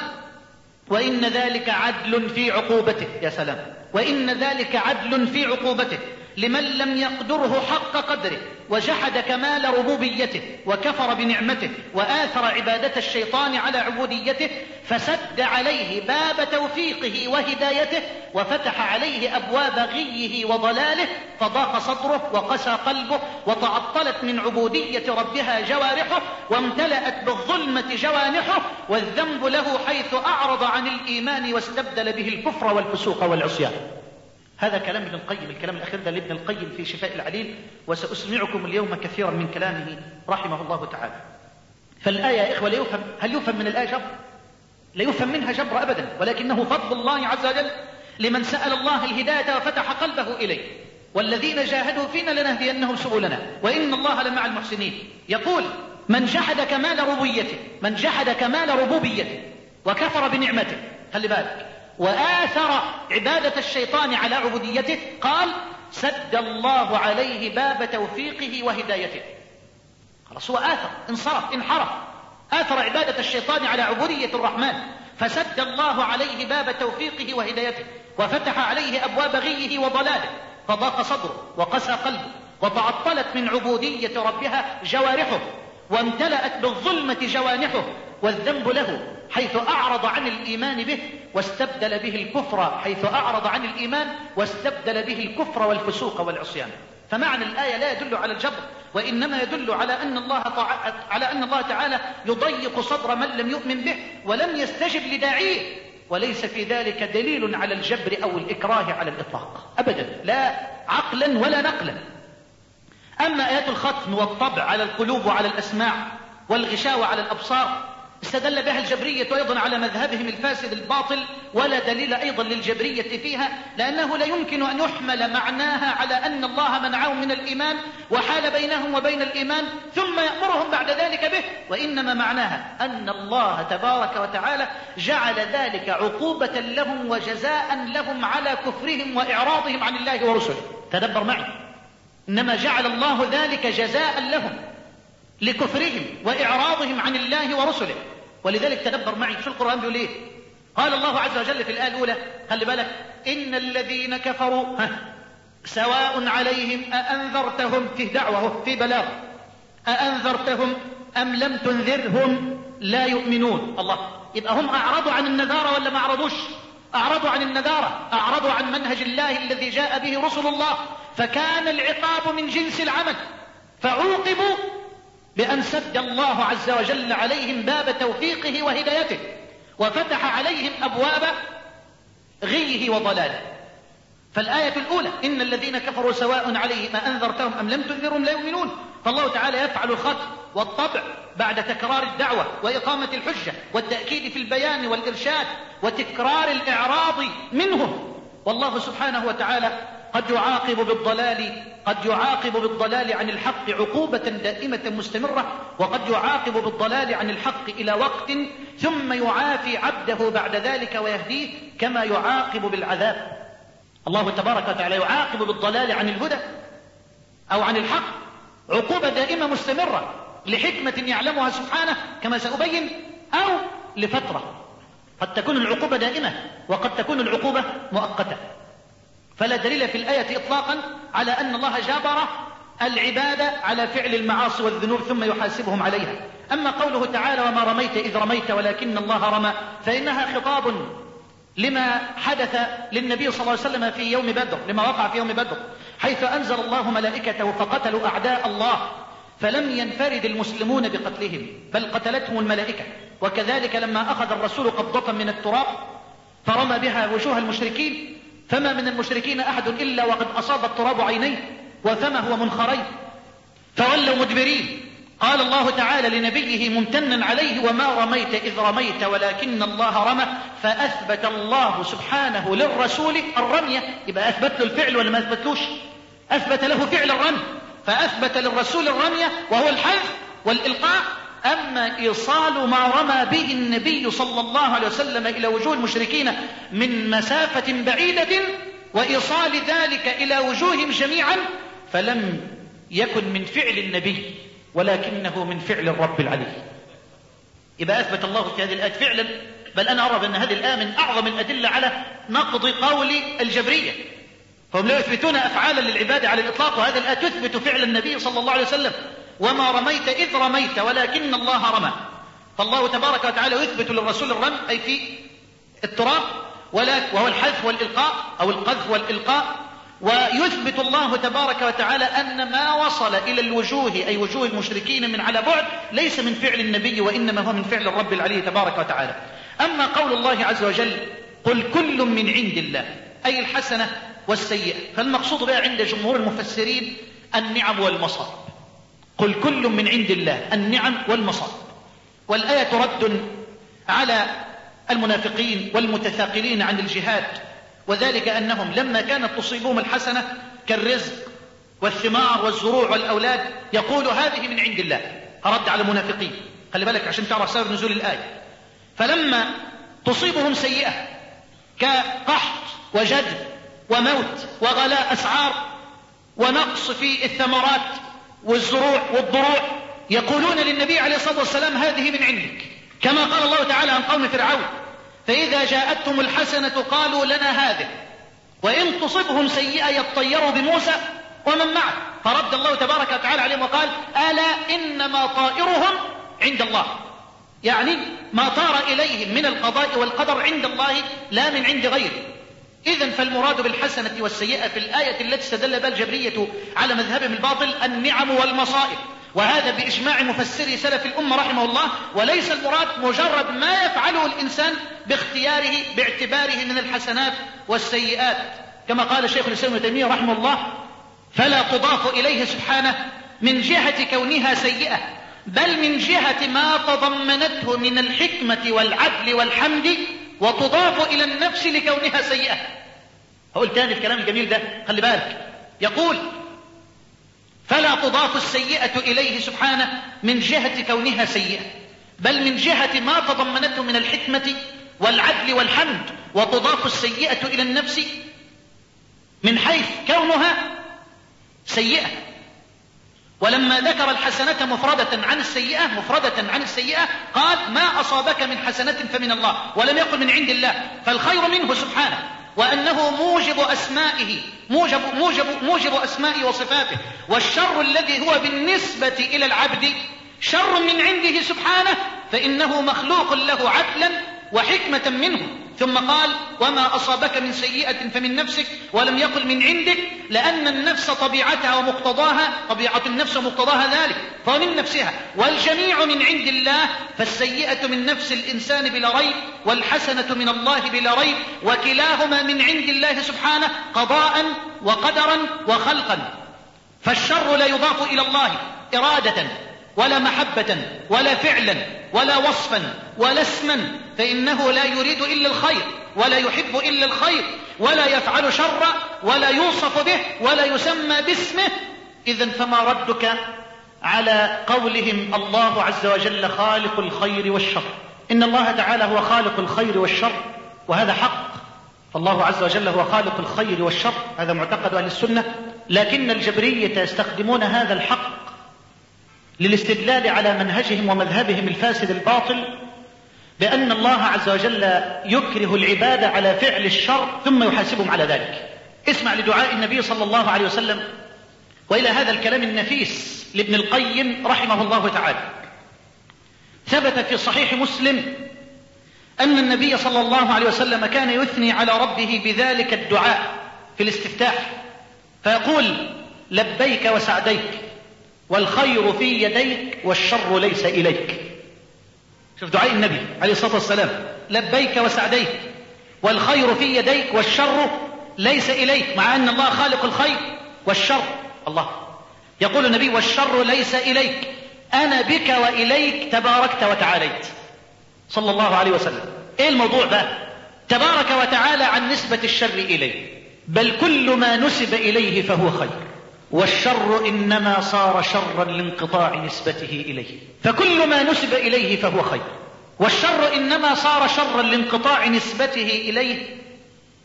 وإن ذلك عدل في عقوبته. يا سلام. وإن ذلك عدل في عقوبته لمن لم يقدره حق قدره وجحد كمال ربوبيته وكفر بنعمته وآثر عبادة الشيطان على عبوديته فسد عليه باب توفيقه وهدايته وفتح عليه أبواب غيه وضلاله فضاق صدره وقسى قلبه وتعطلت من عبودية ربها جوارحه وامتلأت بالظلمة جوانحه والذنب له حيث أعرض عن الإيمان واستبدل به الكفر والفسوق والعصيان. هذا كلام ابن القيم الكلام الأخير ده لابن القيم في شفاء العليل وسأسمعكم اليوم كثيرا من كلامه رحمه الله تعالى. فالآية يا إخوة لا يفهم هل يفهم من الآية جبر؟ لا يفهم منها جبر أبدا ولكنه فضل الله عز وجل لمن سأل الله الهداية وفتح قلبه إليه. والذين جاهدوا فينا لنهدينهم سبلنا وإن الله لمع المحسنين. يقول من جحد كمال ربوبيته من جحد كمال ربوبيته وكفر بنعمته. خلي بالك وآثر عبادة الشيطان على عبوديته. قال سد الله عليه باب توفيقه وهدايته. خلاص هو آثر انصرف انحرف. آثر عبادة الشيطان على عبودية الرحمن. فسد الله عليه باب توفيقه وهدايته. وفتح عليه أبواب غيه وضلاله. فضاق صدره وقسى قلبه. وتعطلت من عبودية ربها جوارحه. وامتلأت بالظلمة جوانحه والذنب له حيث أعرض عن الإيمان به واستبدل به الكفر حيث أعرض عن الإيمان واستبدل به الكفر والفسوق والعصيان. فمعنى الآية لا يدل على الجبر وإنما يدل على أن الله على أن الله تعالى يضيق صدر من لم يؤمن به ولم يستجب لداعيه. وليس في ذلك دليل على الجبر أو الإكراه على الإطلاق. أبدا لا عقلا ولا نقلا. أما آيات الختم والطبع على القلوب وعلى الأسماع والغشاوة على الأبصار استدل بها الجبرية أيضا على مذهبهم الفاسد الباطل ولا دليل أيضا للجبرية فيها لأنه لا يمكن أن يحمل معناها على أن الله منعهم من الإيمان وحال بينهم وبين الإيمان ثم يأمرهم بعد ذلك به وإنما معناها أن الله تبارك وتعالى جعل ذلك عقوبة لهم وجزاء لهم على كفرهم وإعراضهم عن الله ورسله. تدبر معي. إنما جعل الله ذلك جزاء لهم لكفرهم وإعراضهم عن الله ورسله. ولذلك تدبر معي في القرآن بيقول إيه؟ قال الله عز وجل في الآية الأولى خلي بالك إن الذين كفروا ها سواء عليهم أأنذرتهم في دعوة في بلاغ أأنذرتهم أم لم تنذرهم لا يؤمنون. الله يبقى هم أعرضوا عن النذارة ولا ما أعرضوش؟ أعرضوا عن النذارة أعرضوا عن منهج الله الذي جاء به رسل الله. فكان العقاب من جنس العمل فعوقبوا بأن سد الله عز وجل عليهم باب توفيقه وهدايته وفتح عليهم أبواب غيه وضلاله. فالآية الأولى إن الذين كفروا سواء عليهم أنذرتهم أم لم تنذرهم لا يؤمنون. فالله تعالى يفعل الختم والطبع بعد تكرار الدعوة وإقامة الحجة والتأكيد في البيان والإرشاد وتكرار الإعراض منهم. والله سبحانه وتعالى قد يعاقب بالضلال قد يعاقب بالضلال عن الحق عقوبة دائمة مستمرة وقد يعاقب بالضلال عن الحق إلى وقت ثم يعافي عبده بعد ذلك ويهديه كما يعاقب بالعذاب. الله تبارك وتعالى يعاقب بالضلال عن الهدى أو عن الحق عقوبة دائمة مستمرة لحكمة يعلمها سبحانه كما سأبين أو لفترة. قد تكون العقوبة دائمة وقد تكون العقوبة مؤقتة. فلا دليل في الآية إطلاقا على أن الله جابر العباد على فعل المعاصي والذنوب ثم يحاسبهم عليها. أما قوله تعالى وما رميت إذ رميت ولكن الله رمى فإنها خطاب لما حدث للنبي صلى الله عليه وسلم في يوم بدر لما وقع في يوم بدر حيث أنزل الله ملائكته فقتلوا أعداء الله فلم ينفرد المسلمون بقتلهم بل قتلتهم الملائكة. وكذلك لما أخذ الرسول قبضة من التراب فرمى بها وجوه المشركين فما من المشركين أحد إلا وقد أصاب التراب عينيه وفمه ومنخريه فولوا مدبرين. قال الله تعالى لنبيه ممتنا عليه وما رميت إذ رميت ولكن الله رمى فأثبت الله سبحانه للرسول الرمية يبقى أثبت له الفعل ولا ما أثبتلوش؟ أثبت له فعل الرمي. فأثبت للرسول الرمية وهو الحذف والإلقاء أما إيصال ما رمى به النبي صلى الله عليه وسلم إلى وجوه المشركين من مسافة بعيدة وإيصال ذلك إلى وجوههم جميعا فلم يكن من فعل النبي ولكنه من فعل الرب العلي. إذا أثبت الله في هذه الآية فعلا بل أنا أرى أن هذه الآية من أعظم الأدلة على نقض قول الجبرية. فهم لا يثبتون أفعالا للعباد على الإطلاق وهذه الآية تثبت فعل النبي صلى الله عليه وسلم. وما رميت إذ رميت ولكن الله رمى. فالله تبارك وتعالى يثبت للرسول الرمي أي في التراب وهو الحذف والإلقاء أو القذف والإلقاء. ويثبت الله تبارك وتعالى أن ما وصل إلى الوجوه أي وجوه المشركين من على بعد ليس من فعل النبي وإنما هو من فعل الرب العلي تبارك وتعالى. أما قول الله عز وجل قل كل من عند الله أي الحسنة والسيئة. فالمقصود بها عند جمهور المفسرين النعم والمصائب قل كل من عند الله النعم والمصائب. والآية رد على المنافقين والمتثاقلين عن الجهاد وذلك أنهم لما كانت تصيبهم الحسنة كالرزق والثمار والزروع والأولاد يقول هذه من عند الله. رد على المنافقين. خلي بالك عشان تعرف سبب نزول الآية. فلما تصيبهم سيئة كقحط وجد وموت وغلاء أسعار ونقص في الثمرات والزروع والضروع يقولون للنبي عليه الصلاة والسلام هذه من عندك. كما قال الله تعالى عن قوم فرعون فإذا جاءتهم الحسنة قالوا لنا هذه وإن تصبهم سيئة يطيروا بموسى ومن معه. فرد الله تبارك وتعالى عليهم وقال ألا إنما طائرهم عند الله. يعني ما طار إليهم من القضاء والقدر عند الله لا من عند غيره. إذا فالمراد بالحسنة والسيئة في الآية التي استدل بها الجبرية على مذهبهم الباطل النعم والمصائب. وهذا بإجماع مفسري سلف الأمة رحمه الله وليس المراد مجرد ما يفعله الإنسان باختياره باعتباره من الحسنات والسيئات. كما قال شيخ الإسلام ابن تيمية رحمه الله فلا تضاف إليه سبحانه من جهة كونها سيئة بل من جهة ما تضمنته من الحكمة والعدل والحمد وتضاف إلى النفس لكونها سيئة. هقول تاني الكلام الجميل ده خلي بالك. يقول فلا تضاف السيئة إليه سبحانه من جهة كونها سيئة بل من جهة ما تضمنته من الحكمة والعدل والحمد وتضاف السيئة إلى النفس من حيث كونها سيئة. ولما ذكر الحسنة مفردة عن السيئة مفردة عن السيئة قال ما أصابك من حسنة فمن الله ولم يقل من عند الله فالخير منه سبحانه وأنه موجب أسمائه موجب, موجب, موجب أسمائه وصفاته والشر الذي هو بالنسبة إلى العبد شر من عنده سبحانه فإنه مخلوق له عدلا وحكمة منه. ثم قال وما أصابك من سيئة فمن نفسك ولم يقل من عندك لأن النفس طبيعتها ومقتضاها طبيعة النفس ومقتضاها ذلك فمن نفسها. والجميع من عند الله فالسيئة من نفس الإنسان بلا ريب والحسنة من الله بلا ريب وكلاهما من عند الله سبحانه قضاء وقدرا وخلقا. فالشر لا يضاف إلى الله إرادة. ولا محبة ولا فعلا ولا وصفا ولا اسما فإنه لا يريد إلا الخير ولا يحب إلا الخير ولا يفعل شرا ولا يوصف به ولا يسمى باسمه. إذا فما ردك على قولهم الله عز وجل خالق الخير والشر؟ إن الله تعالى هو خالق الخير والشر وهذا حق. فالله عز وجل هو خالق الخير والشر هذا معتقد أهل السنة. لكن الجبرية يستخدمون هذا الحق للاستدلال على منهجهم ومذهبهم الفاسد الباطل بأن الله عز وجل يكره العباد على فعل الشر ثم يحاسبهم على ذلك. اسمع لدعاء النبي صلى الله عليه وسلم وإلى هذا الكلام النفيس لابن القيم رحمه الله تعالى. ثبت في صحيح مسلم أن النبي صلى الله عليه وسلم كان يثني على ربه بذلك الدعاء في الاستفتاح فيقول لبيك وسعديك. والخير في يديك والشر ليس إليك. شوف دعاء النبي عليه الصلاة والسلام. لبيك وسعديك. والخير في يديك والشر ليس إليك مع أن الله خالق الخير والشر. الله. يقول النبي والشر ليس إليك. أنا بك وإليك تباركت وتعاليت. صلى الله عليه وسلم. إيه الموضوع ده؟ تبارك وتعالى عن نسبة الشر إليه. بل كل ما نسب إليه فهو خير. والشر إنما صار شرا لانقطاع نسبته إليه. فكل ما نسب إليه فهو خير. والشر إنما صار شرا لانقطاع نسبته إليه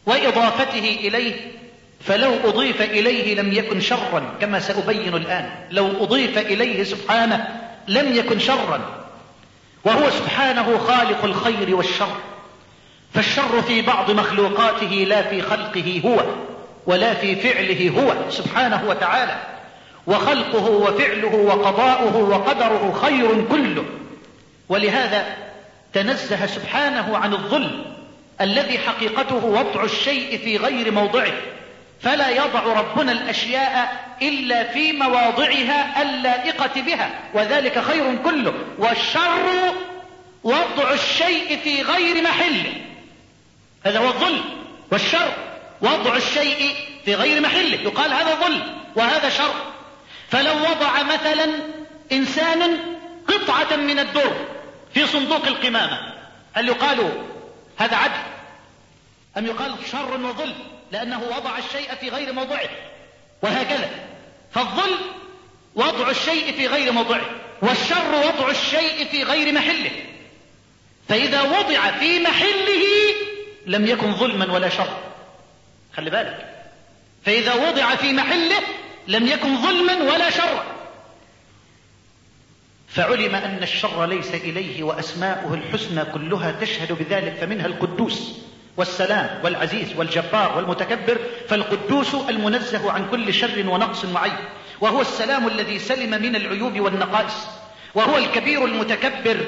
وإضافته إليه. فلو أضيف إليه لم يكن شرا كما سأبين الآن. لو أضيف إليه سبحانه لم يكن شرا. وهو سبحانه خالق الخير والشر. فالشر في بعض مخلوقاته لا في خلقه هو. ولا في فعله هو سبحانه وتعالى. وخلقه وفعله وقضاؤه وقدره خير كله. ولهذا تنزه سبحانه عن الظلم الذي حقيقته وضع الشيء في غير موضعه. فلا يضع ربنا الأشياء إلا في مواضعها اللائقة بها وذلك خير كله. والشر وضع الشيء في غير محله. هذا هو الظلم والشر. وضع الشيء في غير محله. يقال هذا ظلم وهذا شر. فلو وضع مثلا إنسان قطعة من الدر في صندوق القمامة هل يقال هذا عدل؟ أم يقال شر وظلم لأنه وضع الشيء في غير موضعه؟ وهكذا. فالظلم وضع الشيء في غير موضعه والشر وضع الشيء في غير محله. فإذا وضع في محله لم يكن ظلما ولا شر خلي بالك. فإذا وضع في محله لم يكن ظلما ولا شرا. فعلم أن الشر ليس إليه وأسماؤه الحسنى كلها تشهد بذلك فمنها القدوس والسلام والعزيز والجبار والمتكبر. فالقدوس المنزه عن كل شر ونقص وعيب. وهو السلام الذي سلم من العيوب والنقائص. وهو الكبير المتكبر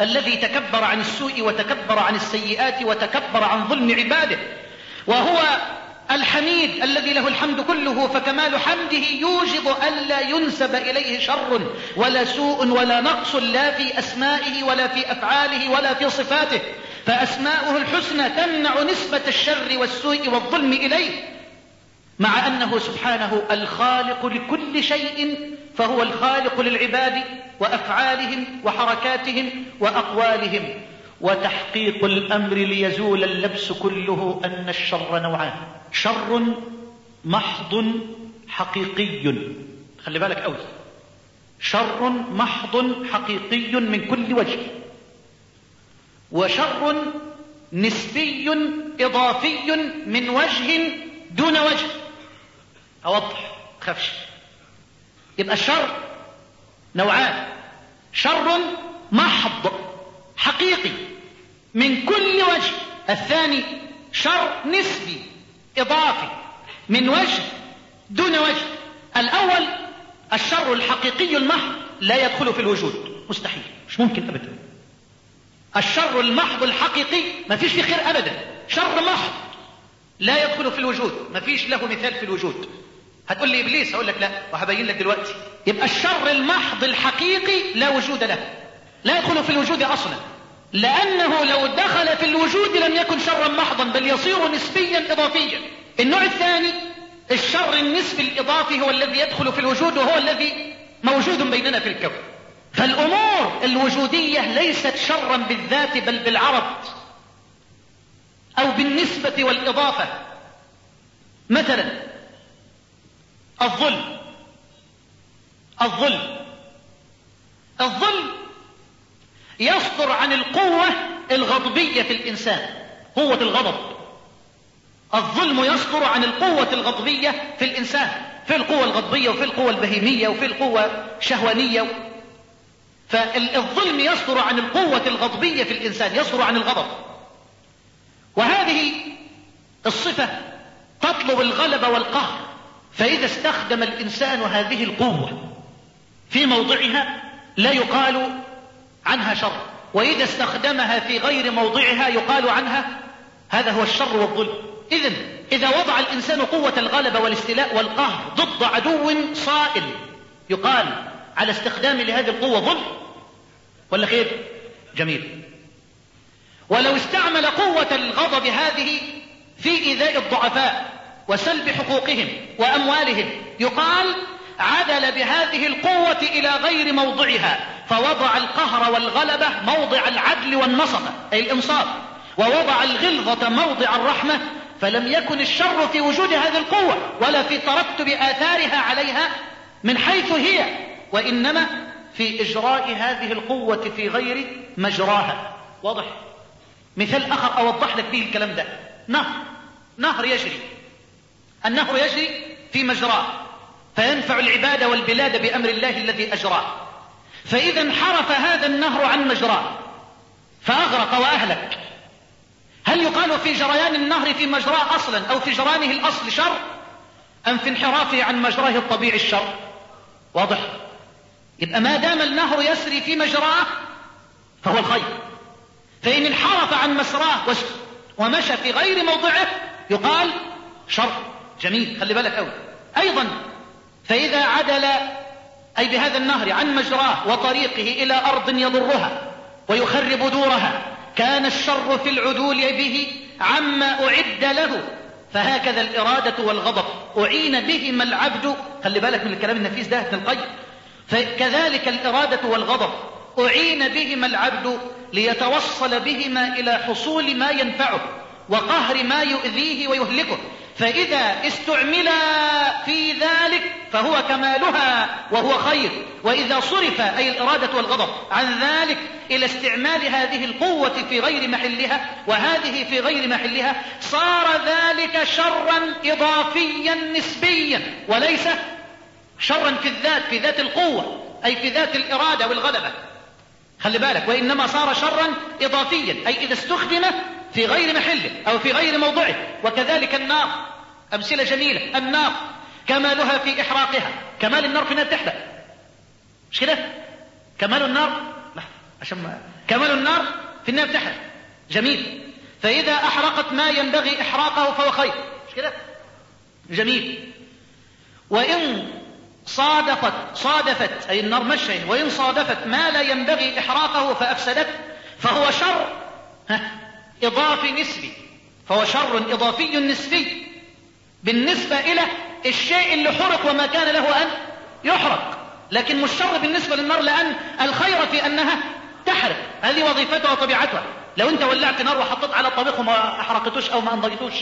الذي تكبر عن السوء وتكبر عن السيئات وتكبر عن ظلم عباده. وهو الحميد الذي له الحمد كله فكمال حمده يوجب ألا ينسب إليه شر ولا سوء ولا نقص لا في أسمائه ولا في أفعاله ولا في صفاته. فأسماؤه الحسنى تمنع نسبة الشر والسوء والظلم إليه مع أنه سبحانه الخالق لكل شيء فهو الخالق للعباد وأفعالهم وحركاتهم وأقوالهم. وتحقيق الأمر ليزول اللبس كله أن الشر نوعان. شر محض حقيقي. خلي بالك أوي. شر محض حقيقي من كل وجه. وشر نسبي إضافي من وجه دون وجه. أوضح. خفش. يبقى الشر نوعان. شر محض حقيقي. من كل وجه. الثاني شر نسبي إضافي. من وجه دون وجه. الأول الشر الحقيقي المحض لا يدخل في الوجود. مستحيل. مش ممكن أبدا. الشر المحض الحقيقي ما فيش فيه خير أبدا. شر محض لا يدخل في الوجود. ما فيش له مثال في الوجود. هتقول لي إبليس؟ أقول لك لا. وهبين لك دلوقتي. يبقى الشر المحض الحقيقي لا وجود له. لا يدخل في الوجود أصلا. لأنه لو دخل في الوجود لم يكن شرا محضا بل يصير نسبيا إضافيا. النوع الثاني الشر النسبي الإضافي هو الذي يدخل في الوجود وهو الذي موجود بيننا في الكون. فالأمور الوجودية ليست شرا بالذات بل بالعرض أو بالنسبة والإضافة. مثلا الظلم. الظلم. الظلم يصدر عن القوة الغضبية في الإنسان قوة الغضب. الظلم يصدر عن القوة الغضبية في الإنسان في القوة الغضبية وفي القوة البهيمية وفي القوة الشهوانية. فالظلم يصدر عن القوة الغضبية في الإنسان يصدر عن الغضب. وهذه الصفة تطلب الغلبة والقهر. فإذا استخدم الإنسان هذه القوة في موضعها لا يقال عنها شر. وإذا استخدمها في غير موضعها يقال عنها هذا هو الشر والظلم. إذا إذا وضع الإنسان قوة الغلبة والاستيلاء والقهر ضد عدو صائل يقال على استخدام لهذه القوة ظلم. ولا خير؟ جميل. ولو استعمل قوة الغضب هذه في إيذاء الضعفاء وسلب حقوقهم وأموالهم يقال عدل بهذه القوة إلى غير موضعها فوضع القهر والغلبة موضع العدل والنصفة أي الإنصاف ووضع الغلظة موضع الرحمة فلم يكن الشر في وجود هذه القوة ولا في ترتب آثارها عليها من حيث هي وإنما في إجراء هذه القوة في غير مجراها. واضح؟ مثال آخر أوضح لك به الكلام ده. نهر. نهر يجري. النهر يجري في مجراه. فينفع العباد والبلاد بأمر الله الذي أجراه. فإذا انحرف هذا النهر عن مجراه. فأغرق وأهلك. هل يقال في جريان النهر في مجراه أصلا أو في جرانه الأصل شر؟ أم في انحرافه عن مجراه الطبيعي الشر؟ واضح. يبقى ما دام النهر يسري في مجراه فهو الخير. فإن انحرف عن مسراه ومشى في غير موضعه يقال شر. جميل. خلي بالك أوي. أيضا فإذا عدل أي بهذا النهر عن مجراه وطريقه إلى أرض يضرها ويخرب دورها كان الشر في العدول به عما أعد له. فهكذا الإرادة والغضب. أعين بهما العبد. خلي بالك من الكلام النفيس ده ابن القيم. فكذلك الإرادة والغضب. أعين بهما العبد ليتوصل بهما إلى حصول ما ينفعه وقهر ما يؤذيه ويهلكه. فإذا استعملا في ذلك فهو كمالها وهو خير. وإذا صرف أي الإرادة والغضب عن ذلك إلى استعمال هذه القوة في غير محلها وهذه في غير محلها صار ذلك شرا إضافيا نسبيا وليس شرا في الذات في ذات القوة أي في ذات الإرادة والغلبة. خلي بالك وإنما صار شرا إضافيا أي إذا استخدم في غير محله أو في غير موضعه. وكذلك النار أمثلة جميلة. النار كمالها في إحراقها كمال النار في أنها تحرق مش كده؟ كمال النار عشان ما كمال النار في أنها بتحرق جميل. فإذا أحرقت ما ينبغي إحراقه فهو خير. مش كده؟ جميل. وإن صادفت صادفت أي النار مشي وإن صادفت ما لا ينبغي إحراقه فأفسدت فهو شر. ها؟ إضافي نسبي. فهو شر إضافي نسبي. بالنسبة إلى الشيء اللي حرق وما كان له أن يحرق. لكن مش شر بالنسبة للنار لأن الخير في أنها تحرق. هذه وظيفتها وطبيعتها. لو أنت ولعت نار وحطيت على الطبيخ وما أحرقتوش أو ما أنضجتوش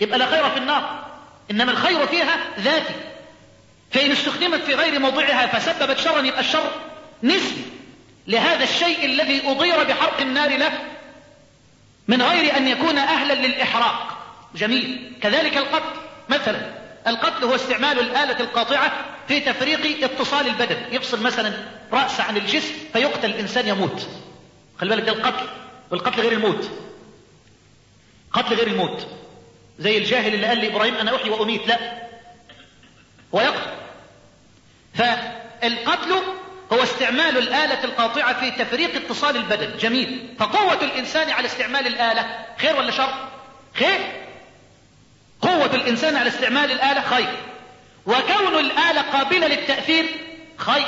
يبقى لا خير في النار. إنما الخير فيها ذاتي. فإن استخدمت في غير موضعها فسببت شرا يبقى الشر نسبي. لهذا الشيء الذي أضير بحرق النار له من غير أن يكون أهلا للإحراق. جميل. كذلك القتل. مثلا القتل هو استعمال الآلة القاطعة في تفريق اتصال البدن. يفصل مثلا رأس عن الجسم فيقتل الإنسان يموت. خلي بالك ده القتل. والقتل غير الموت. قتل غير الموت. زي الجاهل اللي قال لإبراهيم أنا أحيي وأميت. لا. ويقتل. فالقتل هو استعمال الآلة القاطعة في تفريق اتصال البدن. جميل. فقوة الإنسان على استعمال الآلة خير ولا شر؟ خير. قوة الإنسان على استعمال الآلة خير. وكون الآلة قابلة للتأثير خير.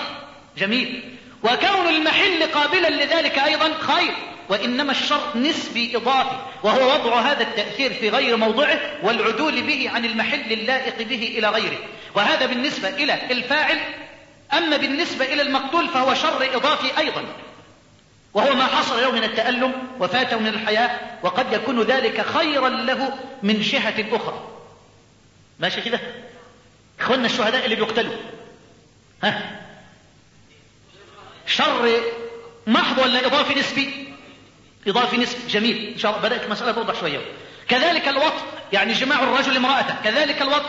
جميل. وكون المحل قابلا لذلك أيضا خير. وإنما الشر نسبي إضافي. وهو وضع هذا التأثير في غير موضعه والعدول به عن المحل اللائق به إلى غيره. وهذا بالنسبة إلى الفاعل أما بالنسبة إلى المقتول فهو شر إضافي أيضا. وهو ما حصل له من التألم وفاته من الحياة وقد يكون ذلك خيرا له من جهة أخرى. ماشي كده؟ إخواننا الشهداء اللي بيقتلوا. ها؟ شر محض ولا إضافي نسبي؟ إضافي نسبي جميل. إن شاء الله بدأت المسألة توضح شوية. كذلك الوط يعني جماع الرجل امرأته. كذلك الوط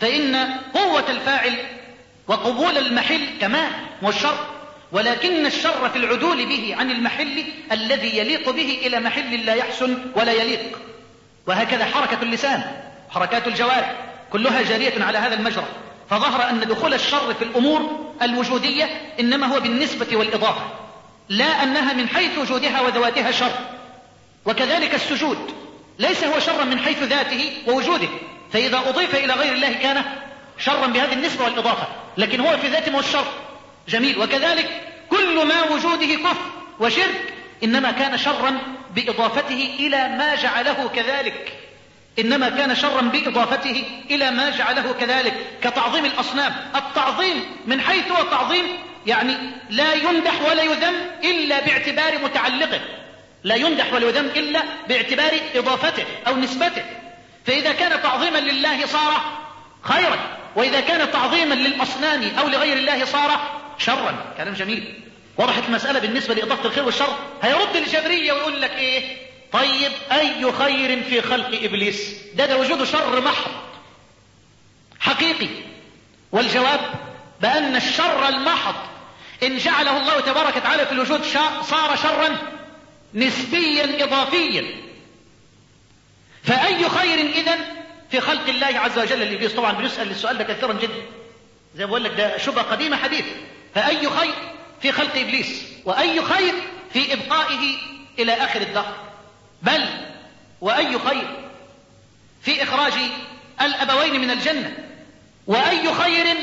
فإن قوة الفاعل وقبول المحل كمال والشر. ولكن الشر في العدول به عن المحل الذي يليق به إلى محل لا يحسن ولا يليق. وهكذا حركة اللسان حركات الجوارح كلها جارية على هذا المجرى. فظهر أن دخول الشر في الأمور الوجودية إنما هو بالنسبة والإضافة لا أنها من حيث وجودها وذواتها شر. وكذلك السجود ليس هو شرا من حيث ذاته ووجوده. فإذا أضيف إلى غير الله كان شرا بهذه النسبة والإضافة. لكن هو في ذاته هو الشر. جميل. وكذلك كل ما وجوده كفر وشرك إنما كان شرا بإضافته إلى ما جعله كذلك. إنما كان شرا بإضافته إلى ما جعله كذلك. كتعظيم الأصنام. التعظيم من حيث هو تعظيم يعني لا يمدح ولا يذم إلا باعتبار متعلقه. لا يمدح ولا يذم إلا باعتبار إضافته أو نسبته. فإذا كان تعظيما لله صار خيرا. وإذا كان تعظيما للأصنام أو لغير الله صار شرا. كلام جميل. وضحت المسألة بالنسبة لإضافة الخير والشر. هيرد الجبرية ويقول لك إيه؟ طيب أي خير في خلق إبليس؟ ده ده وجوده شر محض. حقيقي. والجواب بأن الشر المحض إن جعله الله تبارك وتعالى في الوجود صار شرا نسبيا إضافيا. فأي خير إذن في خلق الله عز وجل الإبليس طبعا بنسأل السؤال ده كثيرا جدا. زي ما بقول لك ده شبهة قديمة حديث. فأي خير في خلق إبليس؟ وأي خير في إبقائه إلى آخر الدهر؟ بل وأي خير في إخراج الأبوين من الجنة؟ وأي خير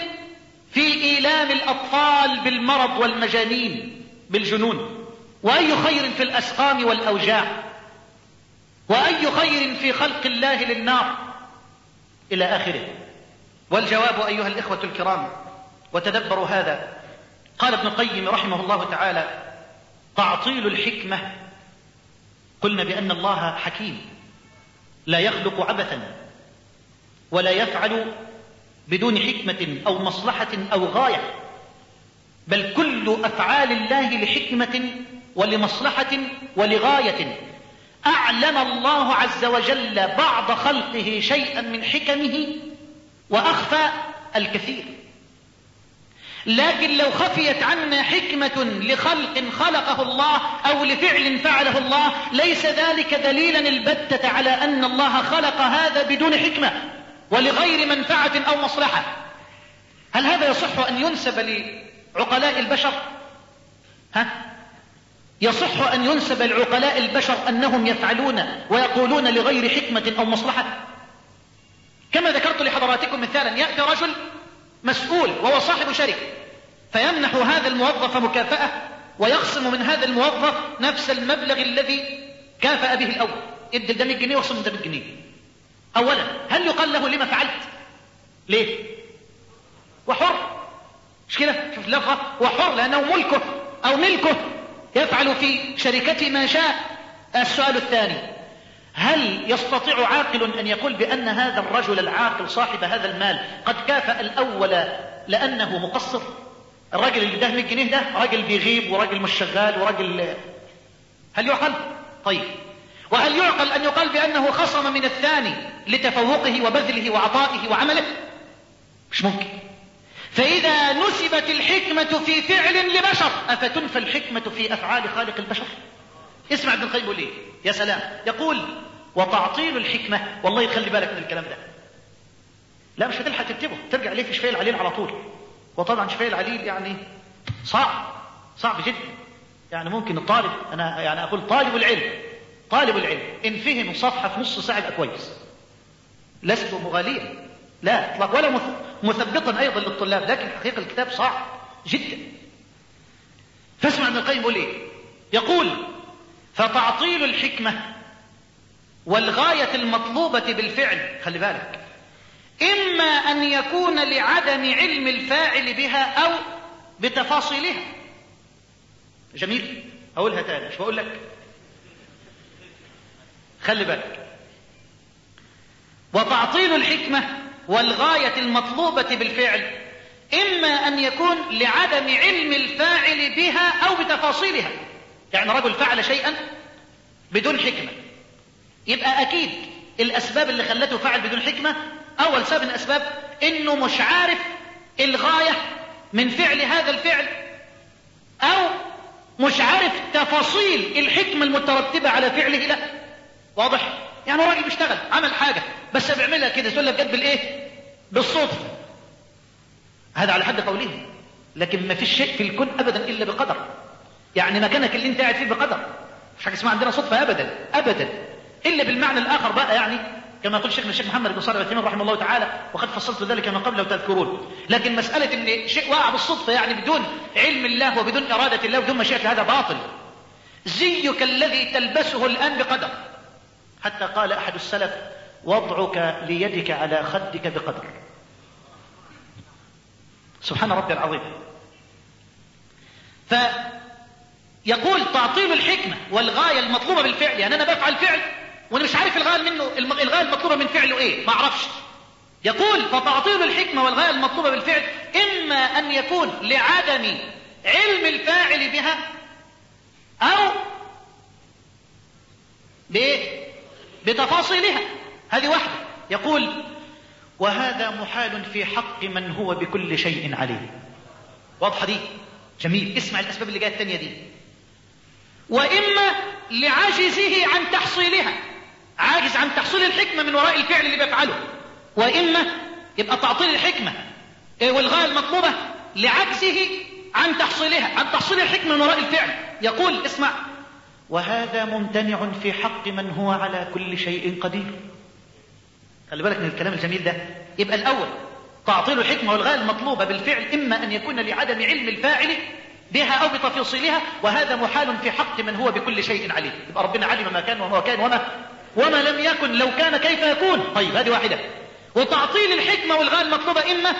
في إيلام الأطفال بالمرض والمجانين بالجنون؟ وأي خير في الأسقام والأوجاع؟ وأي خير في خلق الله للنار؟ إلى آخره. والجواب أيها الإخوة الكرام وتدبروا هذا. قال ابن القيم رحمه الله تعالى تعطيل الحكمة. قلنا بأن الله حكيم لا يخلق عبثا ولا يفعل بدون حكمة أو مصلحة أو غاية بل كل أفعال الله لحكمة ولمصلحة ولغاية. أعلم الله عز وجل بعض خلقه شيئا من حكمه وأخفى الكثير. لكن لو خفيت عنا حكمة لخلق خلقه الله أو لفعل فعله الله ليس ذلك دليلا البتة على أن الله خلق هذا بدون حكمة ولغير منفعة أو مصلحة. هل هذا يصح أن ينسب لعقلاء البشر؟ ها؟ يصح أن ينسب لعقلاء البشر أنهم يفعلون ويقولون لغير حكمة أو مصلحة. كما ذكرت لحضراتكم مثالا يأتي رجل مسؤول وهو صاحب شركة فيمنح هذا الموظف مكافأة ويخصم من هذا الموظف نفس المبلغ الذي كافأ به الأول. ادي ده 100 جنيه واخصم ده 100 جنيه أولا هل يقال له لما فعلت؟ ليه؟ وحر. مش كده؟ شوف اللفظة وحر لأنه ملكه أو ملكه يفعل في شركته ما شاء السؤال الثاني هل يستطيع عاقل أن يقول بأن هذا الرجل العاقل صاحب هذا المال قد كافأ الأول لأنه مقصر الراجل اللي ده 100 جنيه ده راجل بيغيب وراجل مش شغال وراجل هل يعقل؟ طيب وهل يعقل أن يقال بأنه خصم من الثاني لتفوقه وبذله وعطائه وعمله؟ مش ممكن فإذا نسبت الحكمة في فعل لبشر أفتنفى الحكمة في أفعال خالق البشر؟ اسمع ابن القيم يقول إيه؟ يا سلام. يقول وتعطيل الحكمة والله يخلي بالك من الكلام ده. لا مش هتلحق تكتبه. ترجع ليه في شفاء العليل على طول؟ وطبعا شفاء العليل يعني صعب صعب جدا. يعني ممكن الطالب أنا يعني أقول طالب العلم طالب العلم إن فهم صفحة في نص ساعة يبقى كويس. لست مغاليا. لا اطلاق ولا مثبطا أيضا للطلاب لكن حقيقة الكتاب صعب جدا. فاسمع ابن القيم يقول إيه؟ يقول فتعطيل الحكمة والغاية المطلوبة بالفعل خلي بالك. إما أن يكون لعدم علم الفاعل بها أو بتفاصيلها. جميل. أقولها تاني مش بقول لك. خلي بالك. وتعطيل الحكمة والغاية المطلوبة بالفعل إما أن يكون لعدم علم الفاعل بها أو بتفاصيلها. يعني رجل فعل شيئا بدون حكمة. يبقى أكيد الأسباب اللي خلته فعل بدون حكمة أول سبب من الأسباب إنه مش عارف الغاية من فعل هذا الفعل أو مش عارف تفاصيل الحكمة المترتبة على فعله. لا واضح؟ يعني راجل بيشتغل عمل حاجة بس بيعملها كده تقول لك جد بالإيه؟ بالصدفة هذا على حد قوله لكن ما فيش شيء في الكون أبدا إلا بقدر. يعني مكانك اللي أنت قاعد فيه بقدر. مش حاجة اسمها عندنا صدفة ابدا ابدا. إلا بالمعنى الآخر بقى يعني كما يقول شيخنا الشيخ محمد بن صالح العثيمين رحمه الله تعالى وقد فصلت ذلك من قبل لو تذكرون. لكن مسألة إن شيء وقع بالصدفة يعني بدون علم الله وبدون إرادة الله وبدون مشيئة هذا باطل. زيك الذي تلبسه الآن بقدر. حتى قال أحد السلف وضعك ليدك على خدك بقدر. سبحان ربي العظيم. ف يقول تعطيل الحكمة والغاية المطلوبة بالفعل يعني أنا بفعل فعل وأنا مش عارف الغاية منه الغاية المطلوبة من فعله إيه؟ ما أعرفش. يقول فتعطيل الحكمة والغاية المطلوبة بالفعل إما أن يكون لعدم علم الفاعل بها أو بإيه؟ بتفاصيلها. هذه واحدة. يقول وهذا محال في حق من هو بكل شيء عليم. واضحة دي؟ جميل. اسمع الأسباب اللي جاية الثانية دي. وإما لعجزه عن تحصيلها. عاجز عن تحصيل الحكمة من وراء الفعل اللي بيفعله. وإما يبقى تعطيل الحكمة. والغاية المطلوبة؟ لعجزه عن تحصيلها عن تحصيل الحكمة من وراء الفعل. يقول اسمع وهذا ممتنع في حق من هو على كل شيء قدير. خلي بالك من الكلام الجميل ده. يبقى الأول تعطيل الحكمة والغاية المطلوبة بالفعل إما أن يكون لعدم علم الفاعل بها أو بتفاصيلها وهذا محال في حق من هو بكل شيء عليم. يبقى ربنا علم ما كان وما كان وما وما لم يكن لو كان كيف يكون. طيب هذه واحدة. وتعطيل الحكمة والغاية المطلوبة إما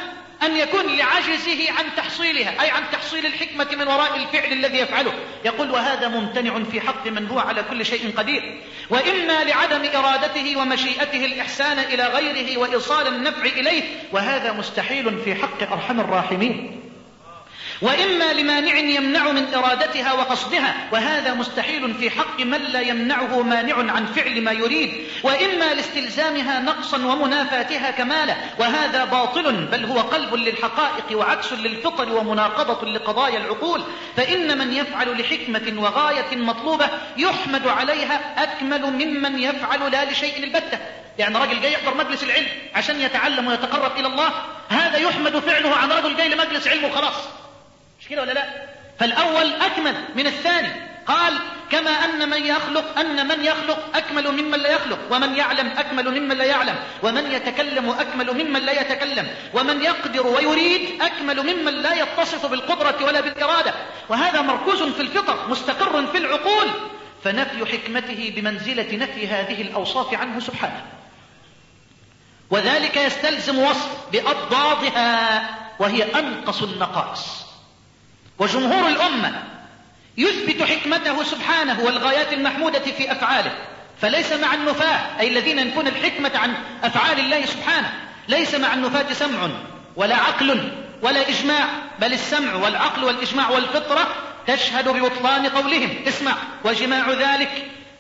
أن يكون لعجزه عن تحصيلها أي عن تحصيل الحكمة من وراء الفعل الذي يفعله. يقول وهذا ممتنع في حق من هو على كل شيء قدير. وإما لعدم إرادته ومشيئته الإحسان إلى غيره وإيصال النفع إليه وهذا مستحيل في حق أرحم الراحمين. وإما لمانع يمنع من إرادتها وقصدها وهذا مستحيل في حق من لا يمنعه مانع عن فعل ما يريد. وإما لاستلزامها نقصا ومنافاتها كمالا وهذا باطل بل هو قلب للحقائق وعكس للفطر ومناقضة لقضايا العقول. فإن من يفعل لحكمة وغاية مطلوبة يحمد عليها أكمل ممن يفعل لا لشيء البتة. يعني راجل جاي يحضر مجلس العلم عشان يتعلم ويتقرب إلى الله هذا يحمد فعله عن رجل جاي لمجلس علم وخلاص. مش كده ولا لا؟ فالأول أكمل من الثاني. قال كما أن من يخلق أن من يخلق أكمل ممن لا يخلق ومن يعلم أكمل ممن لا يعلم ومن يتكلم أكمل ممن لا يتكلم ومن يقدر ويريد أكمل ممن لا يتصف بالقدرة ولا بالإرادة. وهذا مركوز في الفطر مستقر في العقول. فنفي حكمته بمنزلة نفي هذه الأوصاف عنه سبحانه. وذلك يستلزم وصف بأضدادها وهي أنقص النقائص. وجمهور الأمة يثبت حكمته سبحانه والغايات المحمودة في أفعاله. فليس مع النفاة أي الذين ينفون الحكمة عن أفعال الله سبحانه ليس مع النفاة سمع ولا عقل ولا إجماع بل السمع والعقل والإجماع والفطرة تشهد ببطلان قولهم. اسمع وجماع ذلك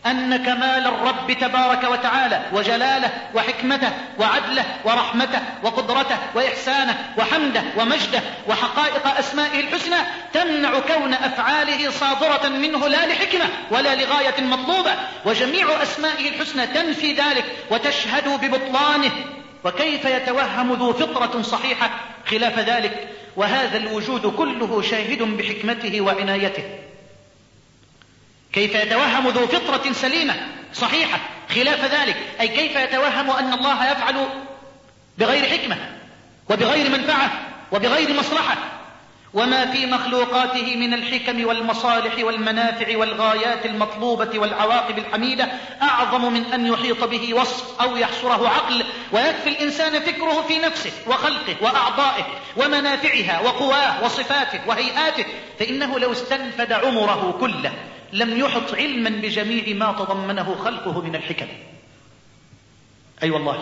أن كمال الرب تبارك وتعالى وجلاله وحكمته وعدله ورحمته وقدرته وإحسانه وحمده ومجده وحقائق أسمائه الحسنى تمنع كون أفعاله صادرة منه لا لحكمة ولا لغاية مطلوبة وجميع أسمائه الحسنى تنفي ذلك وتشهد ببطلانه. وكيف يتوهم ذو فطرة صحيحة خلاف ذلك؟ وهذا الوجود كله شاهد بحكمته وعنايته. كيف يتوهم ذو فطرة سليمة صحيحة خلاف ذلك. أي كيف يتوهم أن الله يفعل بغير حكمة وبغير منفعة وبغير مصلحة؟ وما في مخلوقاته من الحكم والمصالح والمنافع والغايات المطلوبة والعواقب الحميدة أعظم من أن يحيط به وصف أو يحصره عقل ويكفي الإنسان فكره في نفسه وخلقه وأعضائه ومنافعها وقواه وصفاته وهيئاته فإنه لو استنفد عمره كله لم يحط علما بجميع ما تضمنه خلقه من الحكم. أي أيوة والله.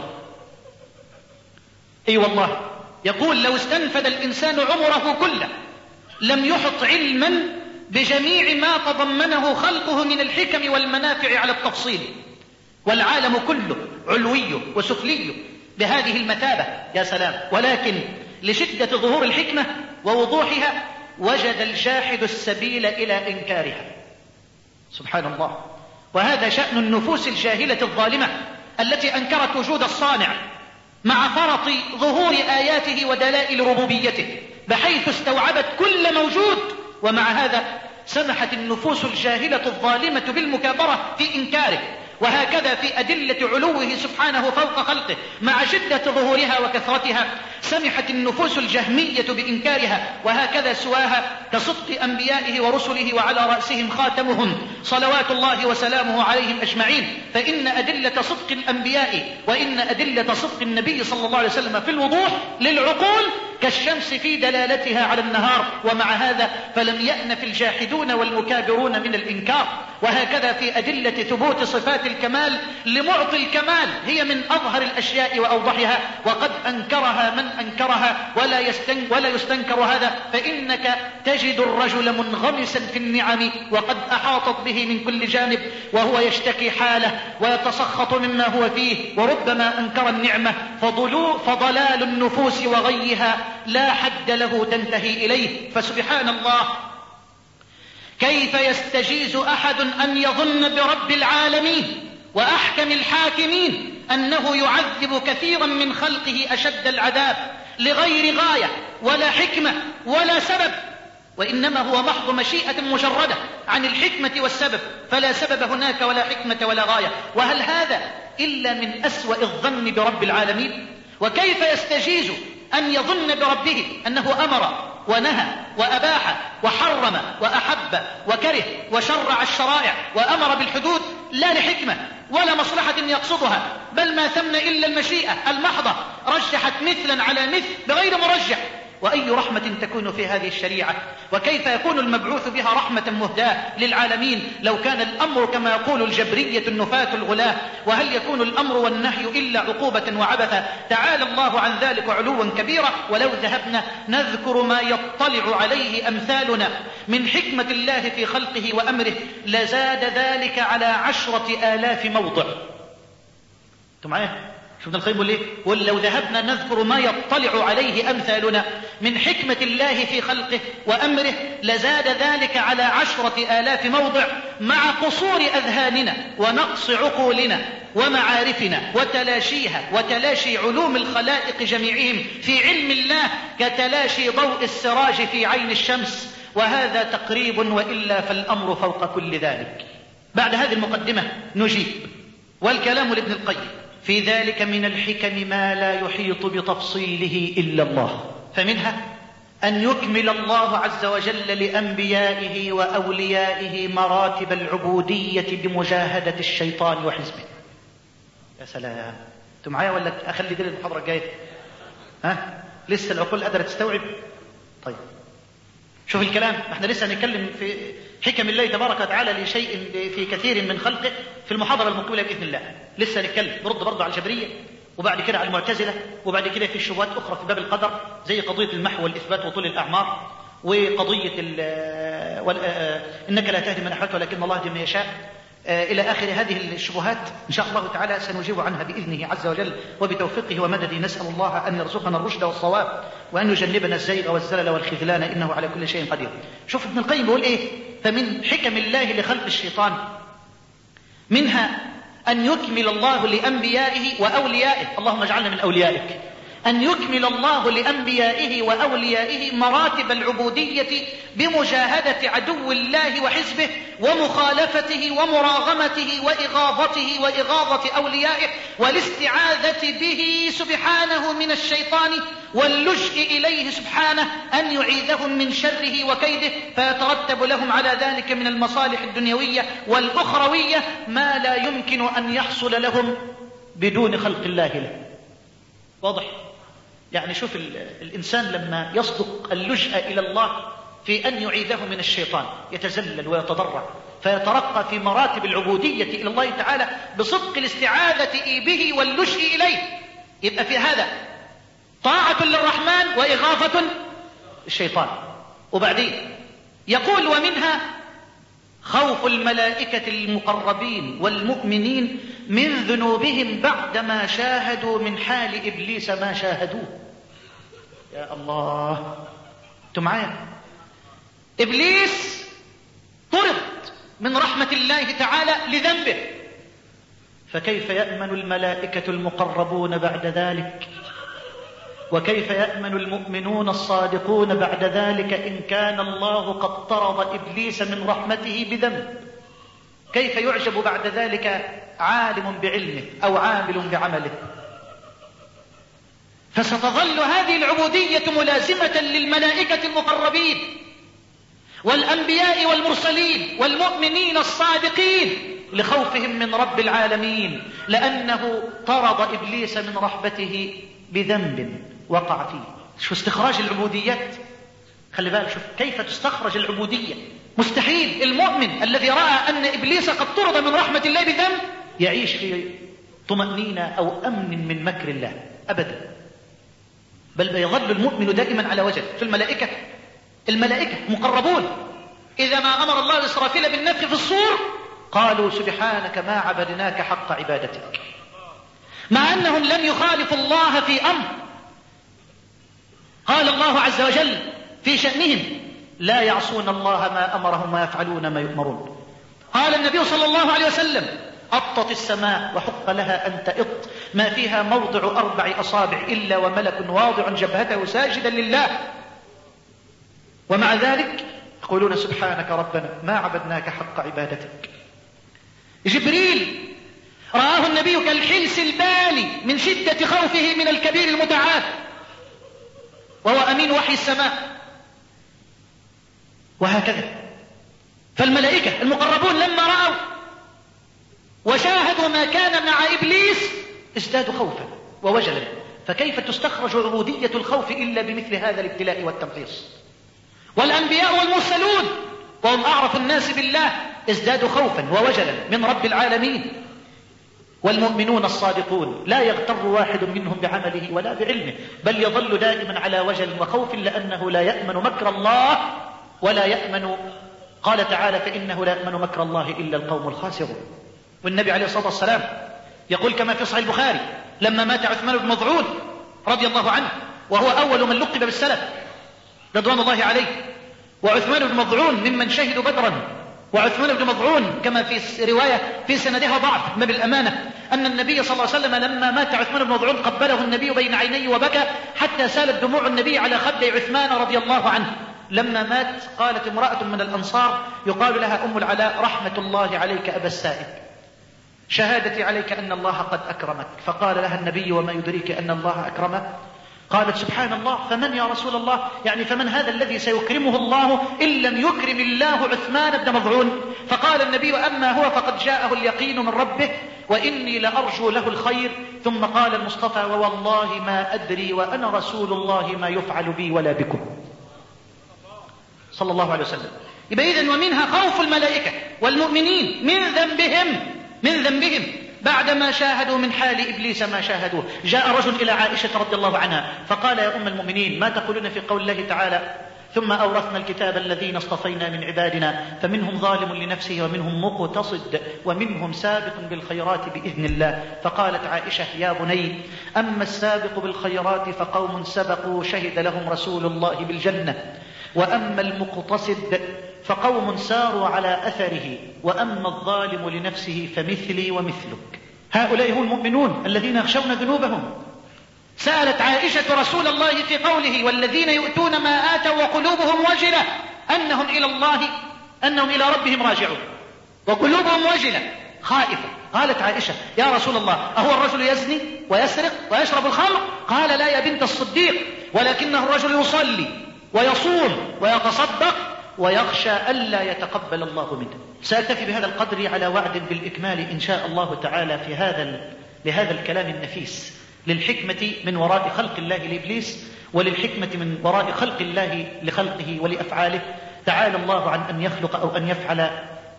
أي أيوة والله. يقول لو استنفد الإنسان عمره كله لم يحط علما بجميع ما تضمنه خلقه من الحكم والمنافع على التفصيل. والعالم كله علوي وسفلي بهذه المثابة يا سلام. ولكن لشدة ظهور الحكمة ووضوحها وجد الجاحد السبيل إلى إنكارها. سبحان الله. وهذا شأن النفوس الجاهلة الظالمة التي أنكرت وجود الصانع. مع فرط ظهور آياته ودلائل ربوبيته بحيث استوعبت كل موجود ومع هذا سمحت النفوس الجاهلة الظالمة بالمكابرة في إنكاره. وهكذا في أدلة علوه سبحانه فوق خلقه مع شدة ظهورها وكثرتها سمحت النفوس الجهمية بإنكارها وهكذا سواها كصدق أنبيائه ورسله وعلى رأسهم خاتمهم صلوات الله وسلامه عليهم أجمعين. فإن أدلة صدق الأنبياء وإن أدلة صدق النبي صلى الله عليه وسلم في الوضوح للعقول كالشمس في دلالتها على النهار. ومع هذا فلم يأنف الجاحدون والمكابرون من الإنكار. وهكذا في أدلة ثبوت صفات الكمال لمعطي الكمال هي من أظهر الأشياء وأوضحها. وقد أنكرها من أنكرها ولا, يستن ولا يستنكر هذا. فإنك تجد الرجل منغمسا في النعم وقد أحاطت به من كل جانب وهو يشتكي حاله ويتسخط مما هو فيه. وربما أنكر النعمة فضلال النفوس وغيها لا حد له تنتهي إليه. فسبحان الله كيف يستجيز أحد أن يظن برب العالمين وأحكم الحاكمين أنه يعذب كثيرا من خلقه أشد العذاب لغير غاية ولا حكمة ولا سبب وإنما هو محض مشيئة مجردة عن الحكمة والسبب فلا سبب هناك ولا حكمة ولا غاية. وهل هذا إلا من أسوأ الظن برب العالمين؟ وكيف يستجيز أن يظن بربه أنه أمر ونهى وأباح وحرم وأحب وكره وشرع الشرائع وأمر بالحدود لا لحكمة ولا مصلحة يقصدها بل ما ثمن إلا المشيئة المحضة رجحت مثلا على مثل بغير مرجح. وأي رحمة تكون في هذه الشريعة؟ وكيف يكون المبعوث بها رحمة مهداة للعالمين لو كان الأمر كما يقول الجبرية النفاة الغلاة؟ وهل يكون الأمر والنهي إلا عقوبة وعبثا تعالى الله عن ذلك علوا كبيرا ولو ذهبنا نذكر ما يطلع عليه أمثالنا. من حكمة الله في خلقه وأمره لزاد ذلك على عشرة آلاف موضع. أنتم معايا؟ شفنا القيم يقول إيه لو ذهبنا نذكر ما يطلع عليه أمثالنا من حكمة الله في خلقه وأمره لزاد ذلك على عشرة آلاف موضع مع قصور أذهاننا ونقص عقولنا ومعارفنا وتلاشيها وتلاشي علوم الخلائق جميعهم في علم الله كتلاشي ضوء السراج في عين الشمس. وهذا تقريب وإلا فالأمر فوق كل ذلك. بعد هذه المقدمة نجيب. والكلام لابن القيم. في ذلك من الحكم ما لا يحيط بتفصيله إلا الله. فمنها أن يكمل الله عز وجل لأنبيائه وأوليائه مراتب العبودية بمجاهدة الشيطان وحزبه. يا سلام. أنتوا معايا ولا أخلي دي المحاضرة الجاية ها؟ لسه العقول قادرة تستوعب؟ طيب. شوف الكلام. إحنا لسه هنتكلم في حكم الله تبارك وتعالى لشيء في كثير من خلقه في المحاضرة المقبلة بإذن الله. لسه هنتكلم نرد برضه على الجبرية وبعد كده على المعتزلة وبعد كده في شبهات أخرى في باب القدر زي قضية المحو والإثبات وطول الأعمار وقضية إنك لا تهدي من أحببت ولكن الله يهدي من يشاء. آه، إلى آخر هذه الشبهات إن شاء الله تعالى سنجيب عنها بإذنه عز وجل وبتوفيقه ومدده. نسأل الله أن يرزقنا الرشد والصواب وأن يجنبنا الزيغ والزلل والخذلان إنه على كل شيء قدير. شوف ابن القيم بيقول إيه؟ فمن حكم الله لخلق الشيطان منها أن يكمل الله لأنبيائه وأوليائه. اللهم اجعلنا من أوليائك. أن يكمل الله لأنبيائه وأوليائه مراتب العبودية بمجاهدة عدو الله وحزبه ومخالفته ومراغمته وإغاظته وإغاظة أوليائه والاستعاذة به سبحانه من الشيطان واللجء إليه سبحانه أن يعيذهم من شره وكيده فيترتب لهم على ذلك من المصالح الدنيوية والأخروية ما لا يمكن أن يحصل لهم بدون خلق الله له. واضح؟ يعني شوف الإنسان لما يصدق اللجأ إلى الله في أن يعيذه من الشيطان يتزلل ويتضرع فيترقى في مراتب العبودية إلى الله تعالى بصدق الاستعاذة به واللجء إليه. يبقى في هذا طاعة للرحمن وإغاظة الشيطان وبعدين يقول ومنها خوف الملائكة المقربين والمؤمنين من ذنوبهم بعدما شاهدوا من حال إبليس ما شاهدوه. يا الله. أنتوا معايا؟ إبليس طرد من رحمة الله تعالى لذنبه. فكيف يأمن الملائكة المقربون بعد ذلك؟ وكيف يأمن المؤمنون الصادقون بعد ذلك إن كان الله قد طرد إبليس من رحمته بذنب؟ كيف يعجب بعد ذلك عالم بعلمه أو عامل بعمله؟ فستظل هذه العبودية ملازمة للملائكة المقربين والأنبياء والمرسلين والمؤمنين الصادقين لخوفهم من رب العالمين لأنه طرد إبليس من رحبته بذنب وقع فيه. شو استخراج العبوديات؟ خلي بالك شوف كيف تستخرج العبودية. مستحيل. المؤمن الذي رأى أن إبليس قد طرد من رحمة الله بذنب يعيش في طمأنينة أو أمن من مكر الله. أبدا. بل يظل المؤمن دائما على وجه في الملائكة الملائكة مقربون. إذا ما أمر الله إسرافيل بالنفخ في الصور قالوا سبحانك ما عبدناك حق عبادتك. مع أنهم لم يخالفوا الله في أمر. قال الله عز وجل في شأنهم لا يعصون الله ما أمرهم ويفعلون ما يؤمرون. قال النبي صلى الله عليه وسلم أطت السماء وحق لها أن تئط. ما فيها موضع أربع أصابع إلا وملك واضع جبهته ساجدا لله. ومع ذلك يقولون سبحانك ربنا ما عبدناك حق عبادتك. جبريل رآه النبي كالحلس البالي من شدة خوفه من الكبير المتعال وهو أمين وحي السماء. وهكذا. فالملائكة المقربون لما رأوا وشاهدوا ما كان مع إبليس ازدادوا خوفا ووجلا. فكيف تستخرج عبودية الخوف إلا بمثل هذا الابتلاء والتمحيص والأنبياء والمرسلون وهم أعرف الناس بالله ازدادوا خوفا ووجلا من رب العالمين. والمؤمنون الصادقون لا يغتر واحد منهم بعمله ولا بعلمه بل يظل دائما على وجل وخوف لأنه لا يأمن مكر الله ولا يأمن. قال تعالى فإنه لا يأمن مكر الله إلا القوم الخاسرون. والنبي عليه الصلاة والسلام يقول كما في صحيح البخاري لما مات عثمان بن مظعون رضي الله عنه وهو أول من لقب بالسلف رضوان الله عليه وعثمان بن مظعون ممن شهدوا بدرا وعثمان بن مظعون كما في رواية في سندها ضعف ما بالأمانة أن النبي صلى الله عليه وسلم لما مات عثمان بن مظعون قبله النبي بين عينيه وبكى حتى سالت دموع النبي على خد عثمان رضي الله عنه. لما مات قالت امرأة من الأنصار يقال لها أم العلاء رحمة الله عليك أبا السائب. شهادتي عليك أن الله قد أكرمك. فقال لها النبي وما يدريك أن الله أكرمه قالت سبحان الله فمن يا رسول الله؟ يعني فمن هذا الذي سيكرمه الله إن لم يكرم الله عثمان بن مظعون؟ فقال النبي أما هو فقد جاءه اليقين من ربه وإني لأرجو له الخير. ثم قال المصطفى ووالله ما أدري وأنا رسول الله ما يفعل بي ولا بكم. صلى الله عليه وسلم. إذن ومنها خوف الملائكة والمؤمنين من ذنبهم. من ذنبهم بعدما شاهدوا من حال إبليس ما شاهدوه. جاء رجل إلى عائشة رضي الله عنها فقال يا أم المؤمنين ما تقولون في قول الله تعالى؟ ثم أورثنا الكتاب الذين اصطفينا من عبادنا فمنهم ظالم لنفسه ومنهم مقتصد ومنهم سابق بالخيرات بإذن الله. فقالت عائشة يا بني أما السابق بالخيرات فقوم سبقوا شهد لهم رسول الله بالجنة. وأما المقتصد فقوم ساروا على أثره وأما الظالم لنفسه فمثلي ومثلك. هؤلاء هم المؤمنون الذين يخشون ذنوبهم. سألت عائشة رسول الله في قوله والذين يؤتون ما آتوا وقلوبهم وجلة أنهم إلى الله أنهم إلى ربهم راجعون. وقلوبهم وجلة. خائفة. قالت عائشة يا رسول الله أهو الرجل يزني ويسرق ويشرب الخمر؟ قال لا يا بنت الصديق ولكنه الرجل يصلي. ويصوم ويتصدق ويخشى ألا يتقبل الله منه. سأكتفي بهذا القدر على وعد بالإكمال إن شاء الله تعالى في هذا لهذا الكلام النفيس. للحكمة من وراء خلق الله لإبليس وللحكمة من وراء خلق الله لخلقه ولأفعاله. تعالى الله عن أن يخلق أو أن يفعل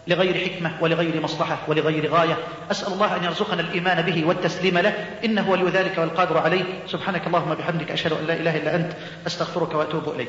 لغير حكمة ولغير مصلحة ولغير غاية. أسأل الله أن يرزقنا الإيمان به والتسليم له. إنه ولي ذلك والقادر عليه. سبحانك اللهم بحمدك أشهد أن لا إله إلا أنت. أستغفرك وأتوب إليك.